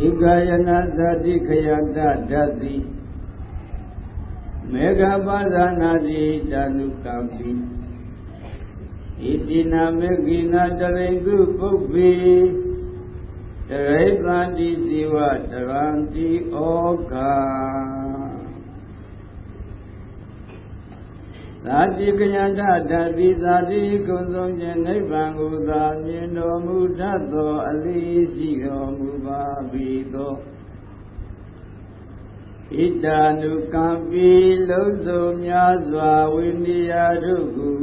ဧကယနာသတိခယတဓာတိမေဃပါဇာနာတိတနုကံပိဣတိနာမေကိနာတရိတုပုပ္ပိတရိသန္တိဇီဝတရံတိဩကာ သာတိကယန္တဓာတိသာတိကုံဆုံးခြင်းနိဗ္ဗာန်ကိုသာမြင်တော်မူတတ်သောအလေးရှိတော်မူပါပြီသောဣတာနုကံပိလုံးစုံများစွာဝိနည်းတို့ကို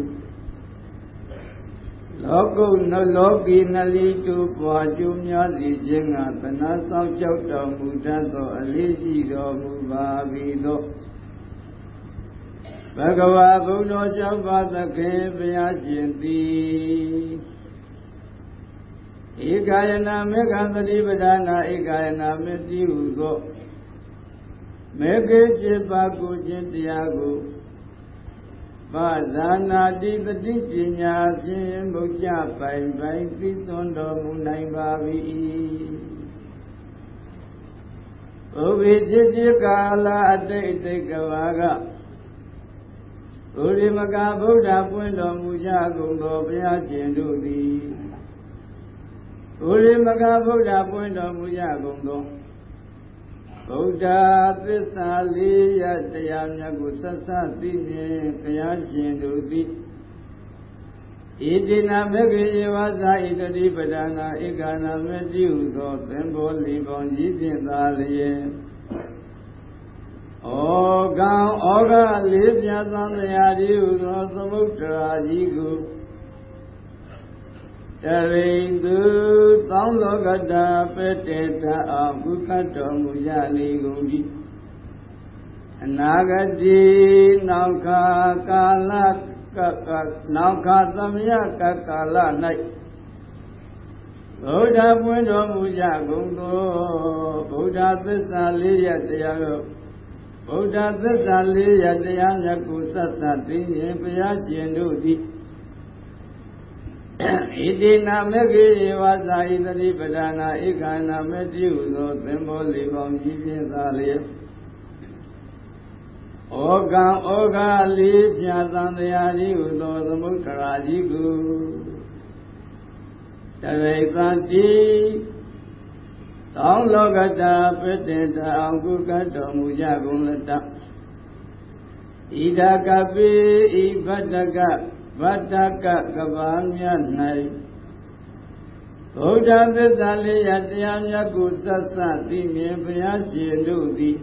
လောကုနလောကီနလီတုပွားကျိုးများစီခြင်းကသနာဆောင်ကြောက်တော်မူတတ်သောအလေးရှိတော်မူပါပြီသော ဘဂဝါဘုဒ္ဓကျောင်းပါသခင်ဘုရားရှင်သည်ဧကာယနာမေဃသတိပဒနာဧကာယနာမေတိဟုသောမေကေจิตပါကိုခြင်းတရားကိုပါဇာနာတိပတိပညာဖြင့်မုတ်ကြပိုင်ပိုင်သိစွန်တော်မူနိုင်ပါ၏ဘုဗေจิตကာလအတိတ်တိတ်ကဘာက ဥရိမကဗုဒ္ဓပွင့်တော်မူကြကုန်သောဘုရားရှင်တို့သည်ဥရိမကဗုဒ္ဓပွင့်တော်မူကြကုန်သောဗုဒ္ဓသစ္စာလေးရတရားမြတ်ကိုဆက်ဆက်သိမြင်ဘုရားရှင်တို့သည်ဣတိနာမေခေယဝဇာဣတတိပဒနာဧကနာမေတိဟုသောသင်္ဘောလေးပေါင်းရည်ဖြင့်သာလျက် ဩကံဩဃလေးပြသံတရားဒီဟုသောသမုဒ္ဒရာကြီးကိုတရိသူသောလောကတာပတေတအောင်ကုသတော်မူရလေကုန်ပြီအနာဂတိနောက်ခါကာလကကနောက်ခါသမယကကာလ၌ဗုဒ္ဓပွင့်တော်မူကြကုန်သောဗုဒ္ဓသစ္စာလေးရတရားတော် ဗုဒ္ဓသစ္စာလေးရတရားမြတ်ကိုဆက်သသိရင်ဘုရားရှင်တို့သည်ဣတိနာမေခေဝါစာဣတတိပဒနာဧကနာမေတိဟုသောသင်္ဘောလေးပေါင်းကြီးဖြင့်သာလျက်ဩကံဩဃလေးပြသံတရားကြီးဟုသောသမုဒ္ဒရာကြီးကိုတရိသတိ သောလောကတာပဋ္ဌေတအောင်ကုကတော်မူကြကုန်လတ္တဣဒကပိဣဗတ္တကဗတ္တကကဘာမြတ်၌ဗုဒ္ဓသစ္စာလေးရတရားမြတ်ကိုဆက်ဆက်သိမြင်ဘုရားရှင်တို့သည်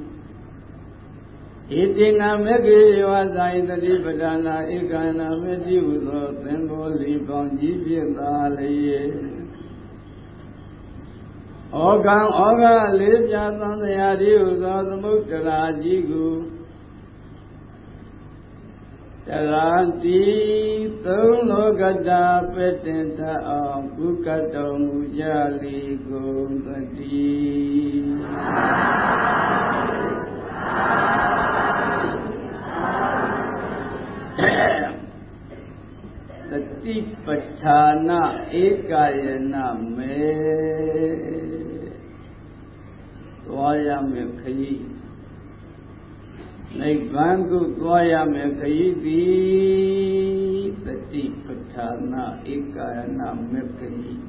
ဣတိနာမေကေယောဇာယတတိပဒနာဧကနာမေတိဟုသောသင်္ဘောလေးပေါင်းကြီးပြသာလျက် ဩကံဩဃလေးပြသံတရားဒီဟုသောသမုဒ္ဒရာကြီးကိုတရာတိသုံးလောကတာပတ္တင်တအောင်ကုကတော်မူကြလေကုန်သတည်းတတိပဋ္ဌာနာဧကယနာမေ သွားရမယ်ခရီးနိဗ္ဗာန်ကိုသွားရမယ်ခရီးသည်တတိပဋ္ဌာနာဧကယနာမေခရီး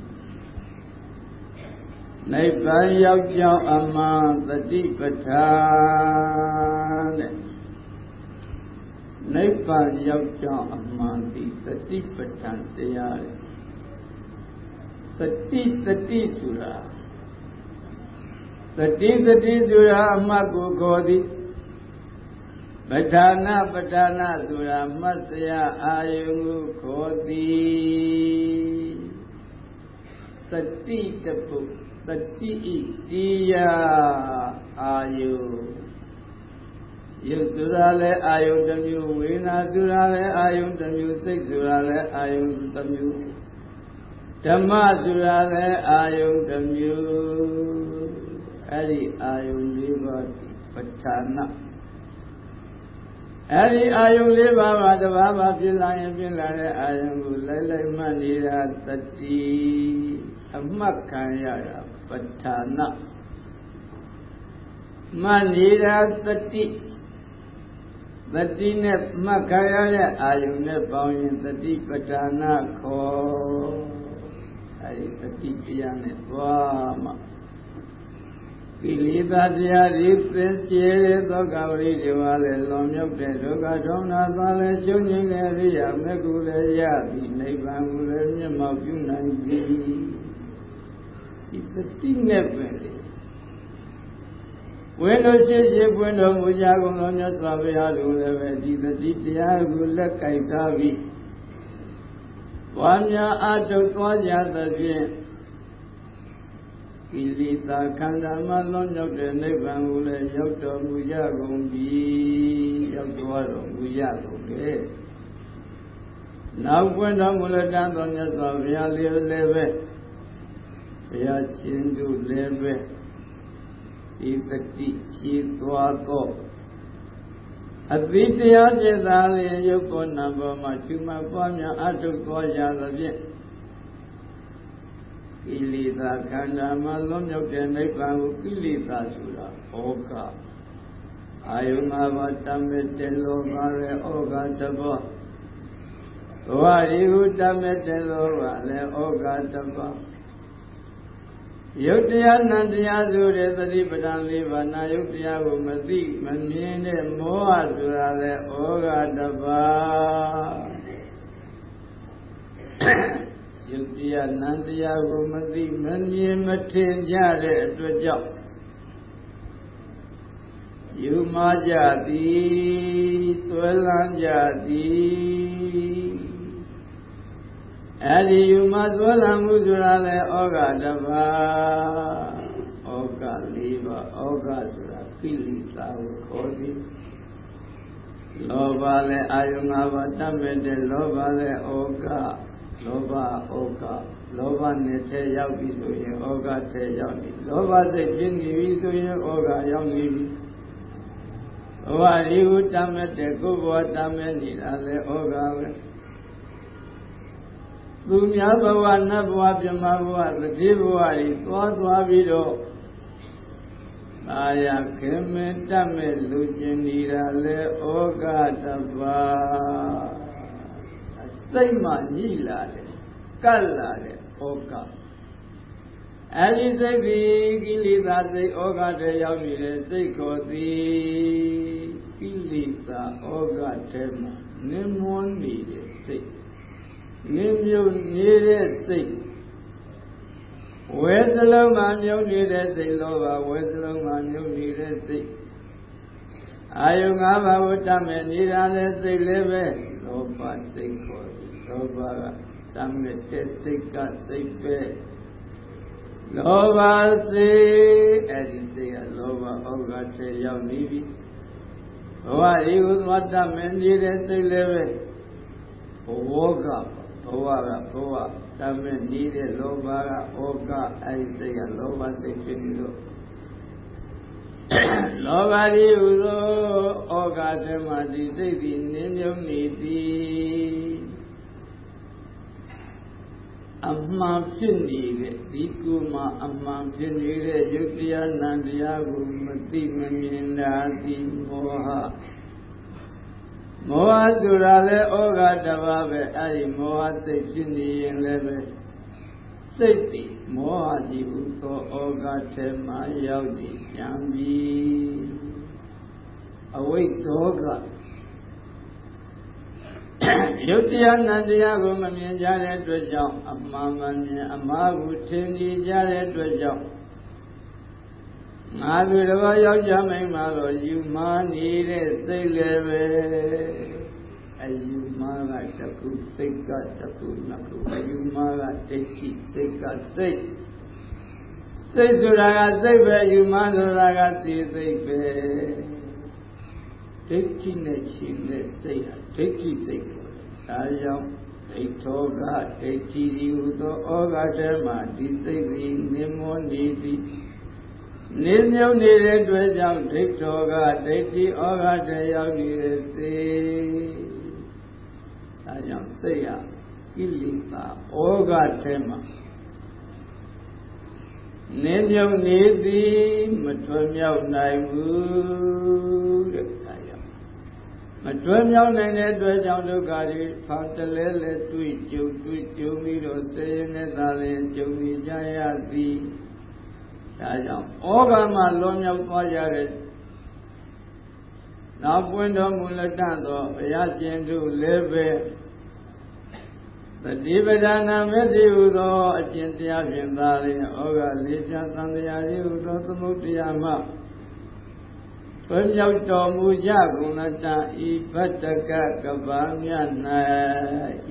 နိဗ္ဗာန်ရောက်ကြောင်းအမှန်တတိပဋ္ဌာန်တဲ့နိဗ္ဗာန်ရောက်ကြောင်းအမှန်ဒီတတိပဋ္ဌာန်တရားတဲ့တတိတတိဆိုတာ တတိတတိဆိုတာအမှတ်ကိုခေါ်သည်ပဋ္ဌာနာပဋ္ဌာနာဆိုတာမှတ်စရာအာယုံကိုခေါ်သည်တတိတပုတတိဣတိယအာယုရုပ်ဆိုတာလည်းအာယုတစ်မျိုးဝေဒနာဆိုတာလည်းအာယုတစ်မျိုးစိတ်ဆိုတာလည်းအာယုတစ်မျိုးဓမ္မဆိုတာလည်းအာယုတစ်မျိုး အဲ့ဒီအာယုလေးပါးပဋ္ဌာနာအဲ့ဒီအာယုလေးပါးပါတဘာဘာဖြစ်လာရင်ဖြစ်လာတဲ့အာယုကိုလိုက်လိုက်မှတ်နေတာတတိအမှတ်ခံရတာပဋ္ဌာနာမှတ်နေတာတတိတတိနဲ့မှတ်ခါရတဲ့အာယုန်နဲ့ပေါင်းရင်တတိပဋ္ဌာနာခေါ်အဲဒီတတိတရားနဲ့သွားမှ ကိလေသာတရားဒီသင်ကျေတဲ့သောကဝရိဒီဝါလည်းလွန်မြောက်တဲ့ဒုက္ခဒေါမနသာလည်းကျုံငင်းတဲ့အရိယာမေကုလည်းရပြီနိဗ္ဗာန်ကိုလည်းမျက်မှောက်ပြုနိုင်ပြီဒီတတိနဲ့ပဲလေဝိလို့ရှိရှိပွင့်တော်မူကြကုန်သောမြတ်စွာဘုရားတို့လည်းပဲဒီတတိတရားကိုလက်ကင်ထားပြီးဝါများအတုသွားကြသဖြင့် ကိလေသာခန္ဓာမှလွန်မြောက်တဲ့နိဗ္ဗာန်ကိုလည်းရောက်တော်မူကြကုန်ပြီရောက်သွားတော်မူကြကုန်လေနောက်ပွင့်တော်မူလက်တန်းတော်မြတ်စွာဘုရားလေးလည်းပဲဘုရားရှင်တို့လည်းပဲဒီတတိဖြည့်သွားတော့အတိတရားကျင့်သာလျင်ရုပ်ကိုနံဘောမှာချူမပွားများအထုတ်သွားကြသဖြင့် ကိလေသာခန္ဓာမှာလွန်မြောက်တဲ့နိဗ္ဗာန်ကိုကိလေသာဆိုတာဩကအာယုငါးပါးတမေတ္တလောကလည်းဩကတဘောဘဝဒီဟုတမေတ္တလောကလည်းဩကတဘောယုတ်တရားနံတရားဆိုတဲ့သတိပဋ္ဌာန်၄ပါးနာယုတ်တရားကိုမသိမမြင်တဲ့မောဟဆိုတာလေဩဃတပါ ယုတ်တရားနံတရားကိုမသိမမြင်မထင်ကြတဲ့အတွက်ကြောင့်ယူမကြသည်ဆွဲလန်းကြသည်အဲဒီယူမသွလမှုဆိုတာလေဩဃတပါဩဃ၄ပါးဩဃဆိုတာကိလေသာကိုခေါ်သည်လောဘလည်းအာယု၅ပါးတတ်မဲ့တဲ့လောဘလည်းဩဃ လောဘဩဃလောဘနဲ့ထဲရောက်ပြီဆိုရင်ဩဃထဲရောက်နေလောဘစိတ်ပြင်းနေပြီဆိုရင်ဩဃရောက်နေပြီဘဝဒီဟုတတ်မဲ့တဲ့ကိုယ်ဘဝတတ်မဲ့နေတာလည်းဩဃပဲသူများဘဝနတ်ဘဝပြမဘဝတတိဘဝကြီးသွားသွားပြီးတော့အာရခင်မတတ်မဲ့လူချင်းနေတာလေဩဃတပါ စိတ်မှညှိလာတယ်ကတ်လာတယ်ဩဃအဲဒီစိတ်ဒီကိလေသာစိတ်ဩဃတဲ့ရောက်နေတဲ့စိတ်ခေါ်သည်ကိလေသာဩဃတဲ့မှာနိမွန်းနေတဲ့စိတ်ငင်းမြုပ်နေတဲ့စိတ်ဝဲစလုံးမှာမြုပ်နေတဲ့စိတ်လောဘဝဲစလုံးမှာမြုပ်နေတဲ့စိတ်အာယုငါးပါးကိုတတ်မဲ့နေတာလည်းစိတ်လည်းပဲလောဘစိတ်ခေါ်တယ် လောဘကတတ်မဲ့တဲ့စိတ်ကစိတ်ပဲလောဘစိတ်အဲ့ဒီစိတ်ကလောဘဩဃတဲ့ရောက်နေပြီဘဝဒီကိုသွားတတ်မဲ့နေတဲ့စိတ်လည်းပဲဘဝကဘဝကဘဝတမဲ့နေတဲ့လောဘကဩကအဲ့ဒီစိတ်ကလောဘစိတ်ဖြစ်နေလို့လောဘဒီဟုသောဩကတမဒီစိတ်သည်နင်းမြုံနေသည် အမှန်ဖြစ်နေတဲ့ဒီကုမှာအမှန်ဖြစ်နေတဲ့ယုတ်တရားနံတရားကိုမသိမမြင်တာဒီမောဟမောဟဆိုတာလဲဩဃတပါပဲအဲ့ဒီမောဟစိတ်ဖြစ်နေရင်လည်းပဲစိတ်တည်မောဟကြီးဟုသောဩဃထဲမှာရောက်နေပြန်ပြီအဝိဇ္ဇောက ယုတ်တရားနတ်တရားကိုမမြင်ကြတဲ့အတွက်ကြောင့်အမှန်မှန်မြင်အမှားကိုထင်နေကြတဲ့အတွက်ကြောင့်ငါသူတစ်ပါးယောက်ျားမိန်းမတော့ယူမာနေတဲ့စိတ်လည်းပဲအယူမာကတခုစိတ်ကတခုနှစ်ခုအယူမာကဒိဋ္ဌိစိတ်ကစိတ်စိတ်ဆိုတာကစိတ်ပဲအယူမာဆိုတာကစိတ်စိတ်ပဲ ဒိဋ္ဌိနဲ့ရှင်တဲ့စိတ်ဟာဒိဋ္ဌိစိတ်ကိုဒါကြောင့်ဒိဋ္ဌောကဒိဋ္ဌိဒီဟုသောဩဃတမှာဒီစိတ်သည်နိမောနေသည်နေမြုပ်နေတဲ့အတွက်ကြောင့်ဒိဋ္ဌောကဒိဋ္ဌိဩဃတရောက်နေတဲ့စေဒါကြောင့်စိတ်ဟာကိလေသာဩဃထဲမှာနင်းမြုပ်နေသည်မထွံ့မြောက်နိုင်ဘူးတဲ့ခါရ မထွံ့မြောက်နိုင်တဲ့အတွက်ကြောင့်ဒုက္ခတွေဖောင်းတလဲလဲတွေ့ကြုံတွေ့ကြုံပြီးတော့ဆင်းရဲနေတာလည်းကြုံနေကြရသည်ဒါကြောင့်ဩဃမှာလွန်မြောက်သွားကြတဲ့နောက်ပွင့်တော်မူလက်တသောဘုရားရှင်တို့လည်းပဲတတိပဒနာမေတိဟုသောအကျင့်တရားဖြင့်သာလျှင်ဩဃလေးပြသံတရားဤဟုသောသမုဒ္ဒရာမှ ဆွေမြောက်တော်မူကြကုန်လတဤဗတ္တကကဘာမြတ်၌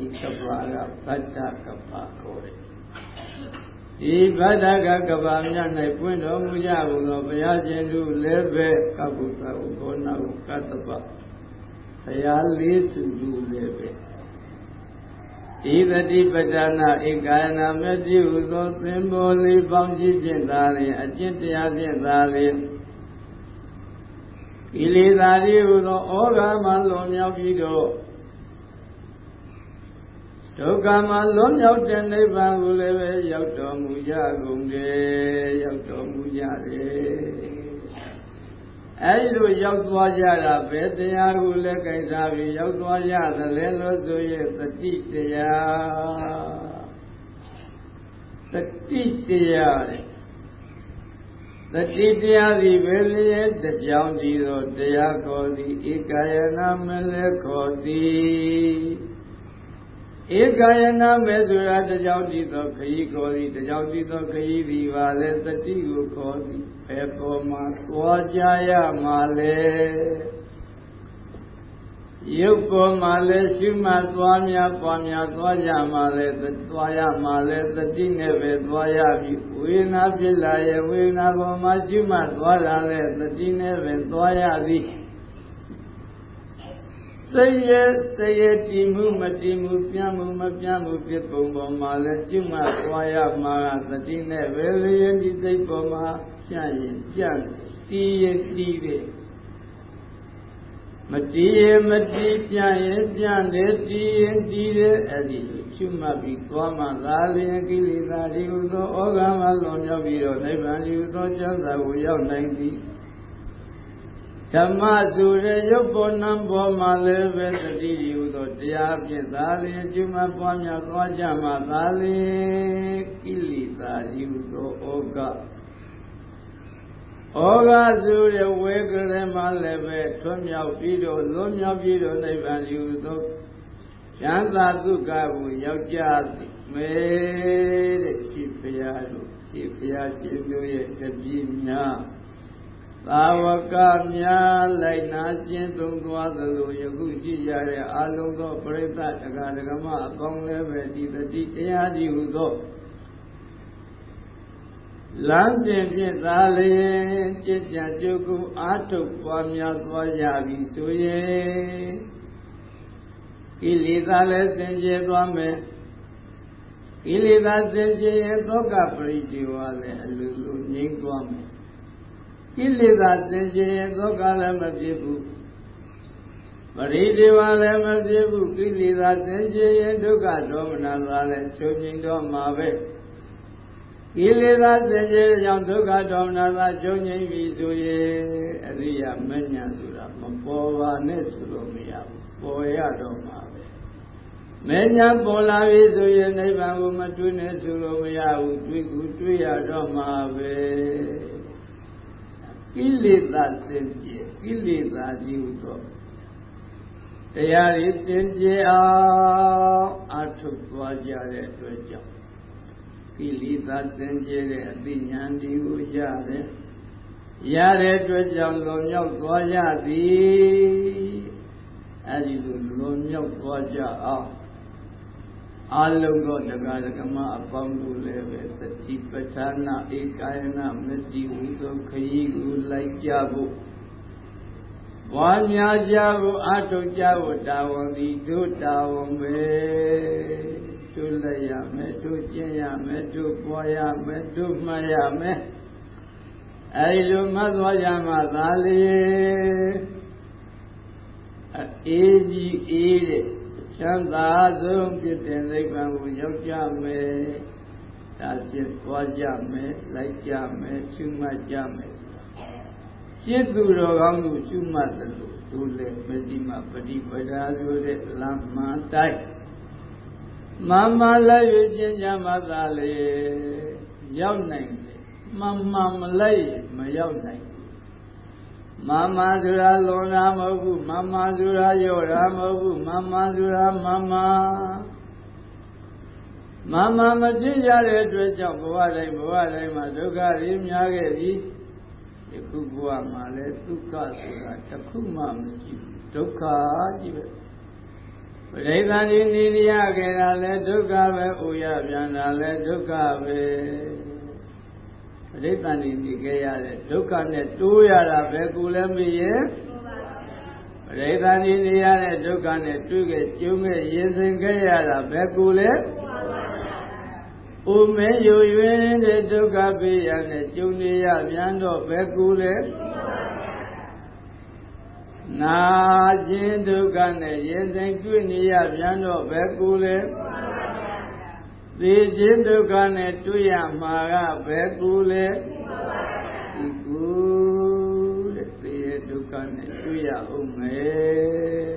ဤကဘာကဗတ္တကဘာခေါ်တယ်ဒီဗတ္တကကဘာမြတ်၌ပွင့်တော်မူကြကုန်သောဘုရားရှင်တို့လည်းပဲကဗုဒ္ဓဥဘောနာဟုကတ္တပဘုရားလေးစုတို့လည်းပဲဤသတိပဋ္ဌာနာဧကာယနာမတိဟုသောသင်္ဘောလေးပေါင်းကြီးဖြင့်သာလျှင်အကျင့်တရားဖြင့်သာလျှင် ကိလေသာတွေဟုသောဩဃာမလွန်မြောက်ပြီးတော့ဒုက္ခမှာလွန်မြောက်တဲ့နိဗ္ဗာန်ကိုလည်းပဲရောက်တော်မူကြကုန်တယ်ရောက်တော်မူကြတယ်အဲဒီလိုရောက်သွားကြတာပဲတရားကိုလည်းကြိုက်စားပြီးရောက်သွားကြသလဲလို့ဆိုရင်တတိတရားတတိတရားတဲ့ တတိတရားသည်ပဲလျက်တကြောင်ဒီသောတရားခေါ်သည်ဧကယနာမလည်းခေါ်သည်ဧကယနာမဲဆိုတာတကြောင်ဒီသောခရီးခေါ်သည်တကြောင်ဒီသောခရီးသည်ပါလဲတတိကိုခေါ်သည်ဘယ်ပေါ်မှာသွားကြရမှာလဲ ရုပ်ပေါ်မှာလဲရှိမှသွားများပွားများသွားကြမှာလဲသွားရမှာလဲတတိနဲ့ပဲသွားရပြီဝေနာဖြစ်လာရဲ့ဝေနာပေါ်မှာရှိမှသွားတာလဲတတိနဲ့ပဲသွားရသည်စိတ်ရဲ့စိတ်ရဲ့တည်မှုမတည်မှုပြန်မှုမပြန်မှုဖြစ်ပုံပေါ်မှာလဲရှိမှသွားရမှာတတိနဲ့ပဲလေရင်ဒီစိတ်ပေါ်မှာပြန့်ရင်ပြန့်တီးရင်တီးတယ် မတီးရင်မတီးပြန့်ရင်ပြန့်တယ်တီးရင်တီးတယ်အဲ့ဒီလိုချွတ်မှတ်ပြီးသွားမှသာလျင်ကိလေသာတွေဟူသောဩဃမလွန်မြောက်ပြီးတော့နိဗ္ဗာန်ဟူသောချမ်းသာကိုရောက်နိုင်သည်ဓမ္မဆိုတဲ့ရုပ်ပေါ်နံပေါ်မှာလည်းပဲတတိဟူသောတရားဖြင့်သာလျင်ချွတ်မှတ်ပွားများသွားကြမှသာလျင်ကိလေသာဟူသောဩဃ ဩဃစုရဝေကရမလည်းပဲထွံ့မြောက်ပြီးတော့လွန်မြောက်ပြီးတော့နိဗ္ဗာန်ယူသောချမ်းသာဒုက္ခကိုရောက်ကြသည်မေတဲ့ရှိဖရာတို့ရှိဖရာရှင်တို့ရဲ့တပည့်များသာဝကများလိုက်နာကျင့်သုံးသွားသလိုယခုရှိကြတဲ့အာလုံသောပရိသတ်တက္ကဒကမအပေါင်းလည်းပဲဒီတတိတရားကြီးဟုသော လမ်းစဉ်ဖြင့်သာလျင်ကြည်ကြံကြုတ်ကိုအာထုတ်ပွားများသွားရပြီဆိုရင်ကိလေသာလည်းစင်ကြယ်သွားမယ်ကိလေသာစင်ကြယ်ရင်သောကပရိဒီဝါလည်းအလိုလိုငြိမ့်သွားမယ်ကိလေသာစင်ကြယ်ရင်သောကလည်းမဖြစ်ဘူးပရိဒီဝါလည်းမဖြစ်ဘူးကိလေသာစင်ကြယ်ရင်ဒုက္ခဒေါမနသာလည်းချုပ်ငြိမ်တော့မှာပဲ ကိလေသာစင်ကြယ်ကြောင့်ဒုက္ခဒေါမနသာချုပ်ငြိမ်ပြီဆိုရင်အရိယာမဉ္ဇဉ်ဆိုတာမပေါ်ပါနဲ့ဆိုလို့မရဘူးပေါ်ရတော့မှာပဲမဉ္ဇဉ်ပေါ်လာပြီဆိုရင်နိဗ္ဗာန်ကိုမတွေ့နဲ့ဆိုလို့မရဘူးတွေ့ကူတွေ့ရတော့မှာပဲကိလေသာစင်ကြယ်ကိလေသာကြီးဟုသောတရားတွေစင်ကြယ်အောင်အထုတ်သွားကြတဲ့အတွက်ကြောင့် ကိလေသာစင်ကြယ်တဲ့အသိဉာဏ်ဒီကိုရတယ်ရတဲ့အတွက်ကြောင့်လွန်မြောက်သွားရသည်အဲဒီလိုလွန်မြောက်သွားကြအောင်အလုံးသောတရားဓမ္မအပေါင်းတို့လည်းပဲသတိပဋ္ဌာနာဧကာယနာမတိဝိသောခရီးကိုလိုက်ကြဖို့ဝါများကြဖို့အထုတ်ကြဖို့တာဝန်သည်တို့တာဝန်ပဲ တို့လက်ရမယ်တို့ကျင့်ရမယ်တို့ပွားရမယ်တို့မှတ်ရမယ်အဲဒီလိုမှတ်သွားကြမှသာလေအေးကြီးအေးတဲ့ချမ်းသာဆုံးဖြစ်တဲ့နိဗ္ဗာန်ကိုရောက်ကြမယ်ဒါဖြင့်သွားကြမယ်လိုက်ကြမယ်ရှုမှတ်ကြမယ်ရှင်းသူတော်ကောင်းတို့ရှုမှတ်တယ်လို့သူလည်းမစီမပฏิပဒါဆိုတဲ့လမ်းမှန်တိုင်း မမလိုက်ရခြင်းကြမှာသာလေရောက်နိုင်တယ်မမမလိုက်မရောက်နိုင်မမဆိုတာလွန်တာမဟုတ်ဘူးမမဆိုတာရော့တာမဟုတ်ဘူးမမဆိုတာမမမမမဖြစ်ရတဲ့အတွက်ကြောင့်ဘဝတိုင်းဘဝတိုင်းမှာဒုက္ခတွေများခဲ့ပြီယခုဘဝမှာလည်းဒုက္ခဆိုတာတစ်ခုမှမရှိဘူးဒုက္ခကြီးပဲ ပရိသန္တိနိရိယခဲ့တာလည်းဒုက္ခပဲဥရပြန်တာလည်းဒုက္ခပဲပရိသန္တိနေခဲ့ရတဲ့ဒုက္ခနဲ့တိုးရတာပဲကိုလည်းမရဲ့ပရိသန္တိနေရတဲ့ဒုက္ခနဲ့တွေ့ခဲ့ကျုံခဲ့ရင်စင်ခဲ့ရတာပဲကိုလည်းဥမဲယွရွင်တဲ့ဒုက္ခပေးရနဲ့ကျုံနေရပြန်တော့ပဲကူလေ နာခြင်းဒုက္ခနဲ့ရင်ဆိုင်တွေ့နေရပြန်တော့ပဲကူလေသိခြင်းဒုက္ခနဲ့တွေ့ရမှာကပဲကူလေဒီကူတဲ့သိရဒုက္ခနဲ့တွေ့ရအောင်မယ်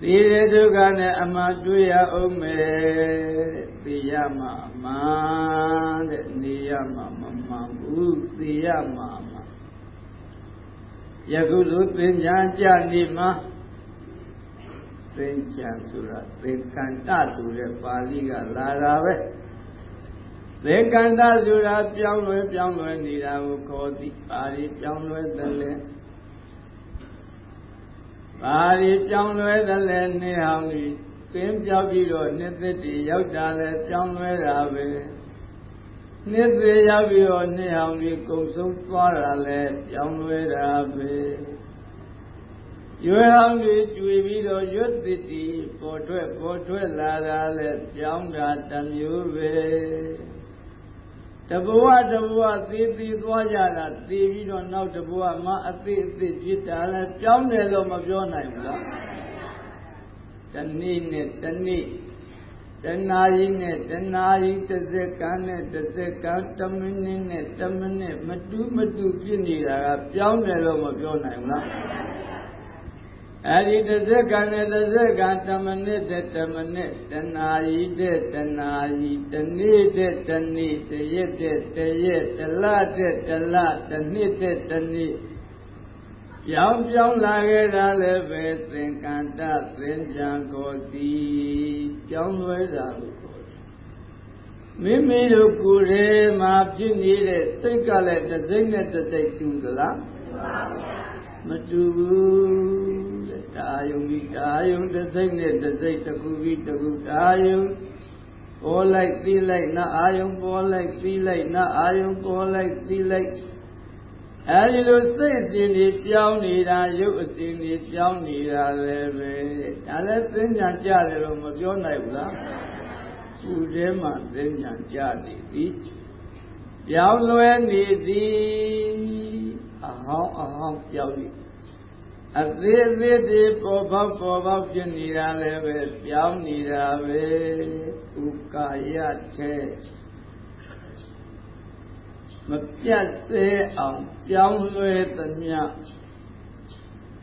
သိတဲ့ဒုက္ခနဲ့အမှတွေ့ရအောင်မယ်သိရမှာမှန်တဲ့နေရမှာမမှန်ဘူးသိရမှာမှ ယခုလိုသင်္ချာကြနေမှာသင်္ချာဆိုတာသင်္ကန္တဆိုတဲ့ပါဠိကလာတာပဲသင်္ကန္တဆိုတာပြောင်းလဲပြောင်းလဲနေတာကိုခေါ်သည်ပါဠိပြောင်းလဲတယ်လေဘာဒီပြောင်းလဲသလဲနေဟောင်းဒီသင်ပြောက်ပြီးတော့နှစ်သက်တည်ရောက်တာလဲပြောင်းလဲတာပဲ နှစ်သက်ရောက်ပြီးတော့နှစ်ဟောင်းဒီကုံဆုံးသွားတာလဲပြောင်းလဲတာပဲရွယ်ဟောင်းတွေကျွေပြီးတော့ရွတ်တည်တည်ပေါ်ထွက်ပေါ်ထွက်လာတာလဲပြောင်းတာတမျိုးပဲတဘဝတဘဝသေသေးသွားကြတာသေပြီးတော့နောက်တဘဝမှာအသေးအသေးဖြစ်တာလဲပြောင်းတယ်လို့မပြောနိုင်ဘူးလားတနေ့နဲ့တနေ့ တနာရီနဲ့တနာရီတစ်စက္ကန့်နဲ့တစ်စက္ကန့်တစ်မိနစ်နဲ့တစ်မိနစ်မတူးမတူးဖြစ်နေတာကပြောင်းတယ်လို့မပြောနိုင်ဘူးလားအဲဒီတစ်စက္ကန့်နဲ့တစ်စက္ကန့်တစ်မိနစ်တဲ့တစ်မိနစ်တနာရီတဲ့တနာရီတနေ့တဲ့တနေ့တရက်တဲ့တရက်တလတဲ့တလတနှစ်တဲ့တနှစ် ပြောင်းပြောင်းလာခဲ့တာလည်းပဲသင်္ကန္တသင်္ကြံကိုသည်ပြောင်းလဲတာကိုခေါ်တယ်မိမိတို့ကိုယ်ထဲမှာဖြစ်နေတဲ့စိတ်ကလည်းတစ်စိတ်နဲ့တစ်စိတ်တူသလားမတူဘူးတဲ့တာယုံပြီးတာယုံတစ်စိတ်နဲ့တစ်စိတ်တစ်ခုပြီးတစ်ခုတာယုံပေါ်လိုက်သိလိုက်နာအာယုံပေါ်လိုက်သိလိုက်နာအာယုံပေါ်လိုက်သိလိုက် အဲဒီလိုစိတ်အစဉ်တွေပြောင်းနေတာရုပ်အစဉ်တွေပြောင်းနေတာလည်းပဲဒါလည်းသင်္ကြန်ကြတယ်လို့မပြောနိုင်ဘူးလားသူ့ထဲမှာသင်္ကြန်ကြနေသည်ပြောင်းလဲနေသည်အဟောင်းအဟောင်းပြောင်းပြီးအသေးအသေးတွေပေါ်ပေါက်ပေါ်ပေါက်ဖြစ်နေတာလည်းပဲပြောင်းနေတာပဲဥကာယထဲ မပြတ်စေအောင်ပြောင်းလဲသမျှ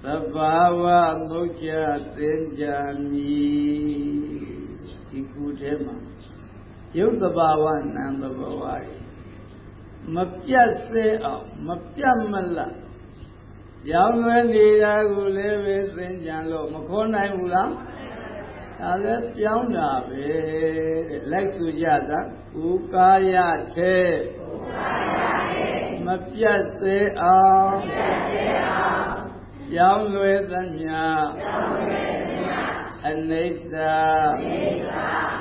သဘာဝမုတ်ချသင်္ကြန်မီဒီခုထဲမှာရုပ်သဘာဝနာမ်သဘာဝတွေမပြတ်စေအောင်မပြတ်မလတ်ပြောင်းလဲနေတာကိုလည်းပဲသင်္ကြန်လို့မခေါ်နိုင်ဘူးလားဒါလည်းပြောင်းတာပဲတဲ့လိုက်စုကြသာဥကာယထဲဥကာယထဲ မပြတ်စေအောင်မပြတ်စေအောင်ပြောင်းလဲသမျှပြောင်းလဲသမျှအနိစ္စအနိစ္စ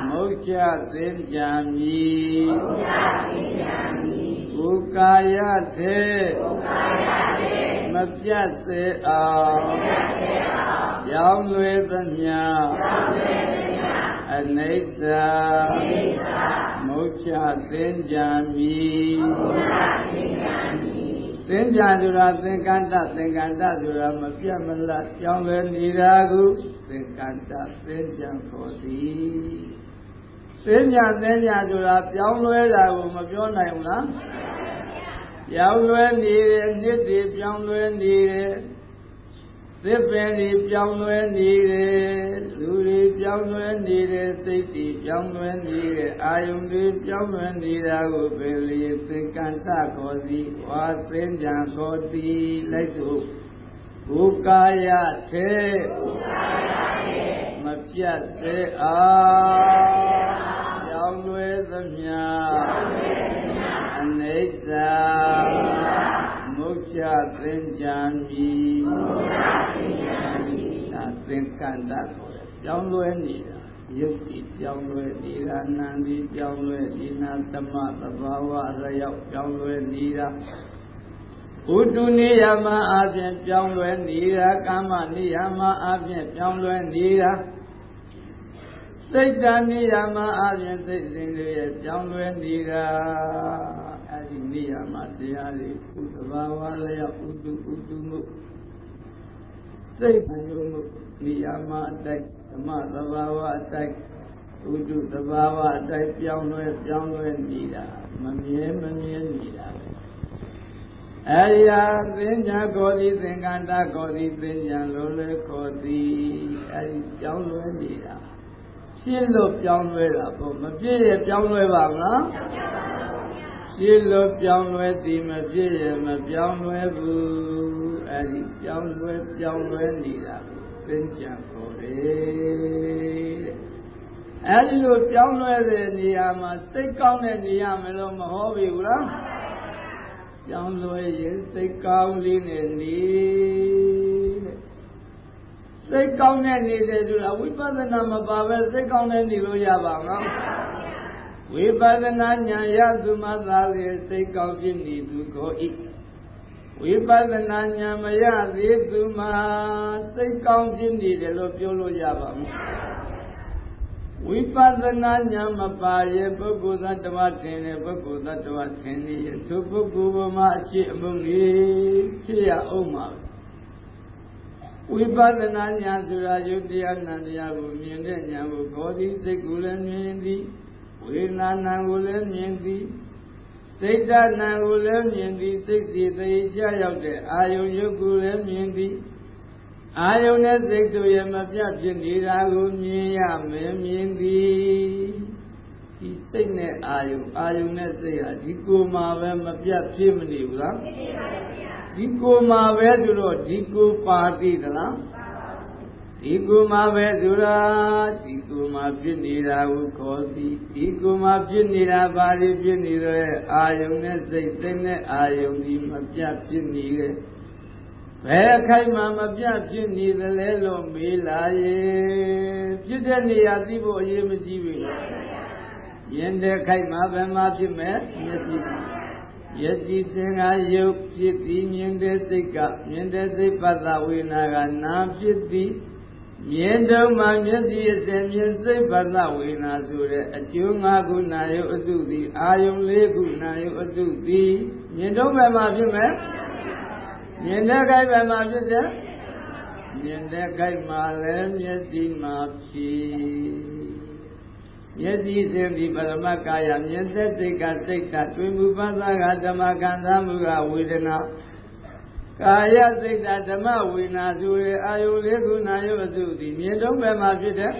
မုတ်ချသင်္ကြံမီမုတ်ချသင်္ကြံမီဥကာယထေဥကာယထေမပြတ်စေအောင်မပြတ်စေအောင်ပြောင်းလဲသမျှပြောင်းလဲသမျှအနိစ္စအနိစ္စမုတ်ချသင်္ကြံမီမုတ်ချသင်္ကြံမီ သင်္ကြံဆိုတာသင်္ကန္တသင်္ကန္တဆိုတာမပြတ်မလတ်ပြောင်းလဲနေတာကိုသင်္ကန္တသင်္ကြံခေါ်သည်သင်ညာသင်ညာဆိုတာပြောင်းလဲတာကိုမပြောနိုင်ဘူးလားပြောင်းလဲနေတယ်နှစ်တွေပြောင်းလဲနေတယ် သစ်ပင်တွေပြောင်းလဲနေတယ်လူတွေပြောင်းလဲနေတယ်စိတ်တွေပြောင်းလဲနေတယ်အာယုန်တွေပြောင်းလဲနေတာကိုပဲလေသင်္ကန္တခေါ်သည်ဝါသင်္ကြံခေါ်သည်လိုက်စို့ဘူကာယထေမပြတ်စေအားပြောင်းလဲသမျှအနိစ္စမု တ်ချသင်္ကြံမီဒါသင်္ကန္တခေါ်တယ်ပြောင်းလဲနေတာရုပ်ကြီးပြောင်းလဲနေတာနာမ်ကြီးပြောင်းလဲနေတာသမသဘာဝအလျောက်ပြောင်းလဲနေတာဘုဒ္ဓနိယမအပြင်ပြောင်းလဲနေတာကာမနိယမအပြင်ပြောင်းလဲနေတာစိတ်တနိယမအပြင်စိတ်စဉ်တွေရဲ့ပြောင်းလဲနေတာအဲဒီ နိယမတရားတွေဥဒ္ဓဘာဝလျောက်ဥဒ္ဓဥဒ္ဓမှုစိတ်အယုံမှုနိယမအတိုက်ဓမ္မသဘာဝအတိုက်ဥဒ္ဓသဘာဝအတိုက်ပြောင်းလဲပြောင်းလဲနေတာမမြဲမမြဲနေတာပဲအဲဒီဟာသင်ညာခေါ်သည်သင်္ကန္တခေါ်သည်သင်ညာလိုလဲခေါ်သည်အဲဒီပြောင်းလဲနေတာဖြစ်လို့ပြောင်းလဲတာပေါ့မဖြစ်ရပြောင်းလဲပါမလား ဖြစ်လို့ပြောင်းလဲသည်မဖြစ်ရမပြောင်းလဲဘူးအဲဒီပြောင်းလဲပြောင်းလဲနေတာသင်ကြံခေါ်တယ်အဲဒီလိုပြောင်းလဲတဲ့နေရာမှာစိတ်ကောင်းတဲ့နေရာမလို့မဟောပြီဘူးလားပြောင်းလဲရင်စိတ်ကောင်းလေးနဲ့နေတဲ့စိတ်ကောင်းတဲ့နေတယ်ဆိုတာဝိပဿနာမပါပဲစိတ်ကောင်းတဲ့နေလို့ရပါမလား ဝိပဿနာဉာဏ်ရသူမှသာလေစိတ်ကောင်းဖြစ်နေသူကိုဤဝိပဿနာဉာဏ်မရသေးသူမှစိတ်ကောင်းဖြစ်နေတယ်လို့ပြောလို့ရပါမလားဝိပဿနာဉာဏ်မပါရဲ့ပုဂ္ဂိုလ်သတ္တဝါထင်တဲ့ပုဂ္ဂိုလ်သတ္တဝါထင်နေရဲ့သူပုဂ္ဂိုလ်ဘမှာအဖြစ်အမှုလေးဖြစ်ရအောင်ပါဝိပဿနာဉာဏ်ဆိုတာယုတ်တရားနံတရားကိုမြင်တဲ့ဉာဏ်ကိုခေါ်သည်စိတ်ကိုလည်းမြင်သည် ဝေဒနာနံကိုလည်းမြင်သည်စိတ်ဓာတ်နံကိုလည်းမြင်သည်စိတ်စီသိကြရောက်တဲ့အာယုံယုတ်ကိုလည်းမြင်သည်အာယုန်နဲ့စိတ်တို့ရဲ့မပြတ်ဖြစ်နေတာကိုမြင်ရမယ်မြင်သည်ဒီစိတ်နဲ့အာယုန်အာယုန်နဲ့စိတ်ဟာဒီကိုယ်မှာပဲမပြတ်ဖြစ်မနေဘူးလားဖြစ်ပါပါဘုရားဒီကိုယ်မှာပဲဆိုတော့ဒီကိုယ်ပါသိသလား ဒီကိုယ်မှာပဲဆိုတာဒီကိုယ်မှာဖြစ်နေတာကိုခေါ်သည်ဒီကိုယ်မှာဖြစ်နေတာဘာတွေဖြစ်နေလဲအာယုန်နဲ့စိတ်စိတ်နဲ့အာယုန်ဒီမပြတ်ဖြစ်နေတယ်ဘယ်အခိုက်မှမပြတ်ဖြစ်နေသလဲလို့မေးလာရဲ့ဖြစ်တဲ့နေရာသိဖို့အရေးမကြီးဘူးယင်တဲ့ခိုက်မှဘယ်မှာဖြစ်မဲ့မျက်စိယတိစင်္ဂယုတ်ဖြစ်ပြီးမြင်တဲ့စိတ်ကမြင်တဲ့စိတ်ပတ်သဝေနာကနာဖြစ်သည် မြင်တော့မှမျက်စိအစဉ်မြင်စိတ်ပတ်သဝေနာဆိုတဲ့အကျိုး၅ခုနာယုတ်အစုသည်အာယုံ၄ခုနာယုတ်အစုသည်မြင်တော့ဘယ်မှာဖြစ်မဲ့မြင်တဲ့ခိုက်ပဲမှာဖြစ်တယ်မြင်တဲ့ခိုက်မှာလည်းမျက်စိမှာဖြစ်မျက်စိစဉ်ဒီပရမကာယမြင်တဲ့စိတ်ကစိတ်ဓာတ်တွင်မှုပသကဓမ္မကံသာမှုကဝေဒနာ ကာယစိတ်ဓာတ်ဓမ္မဝေနာဆိုရအာယုလေးခုနာယုအစုသည်မြင်တော့ပဲမှာဖြစ်တယ်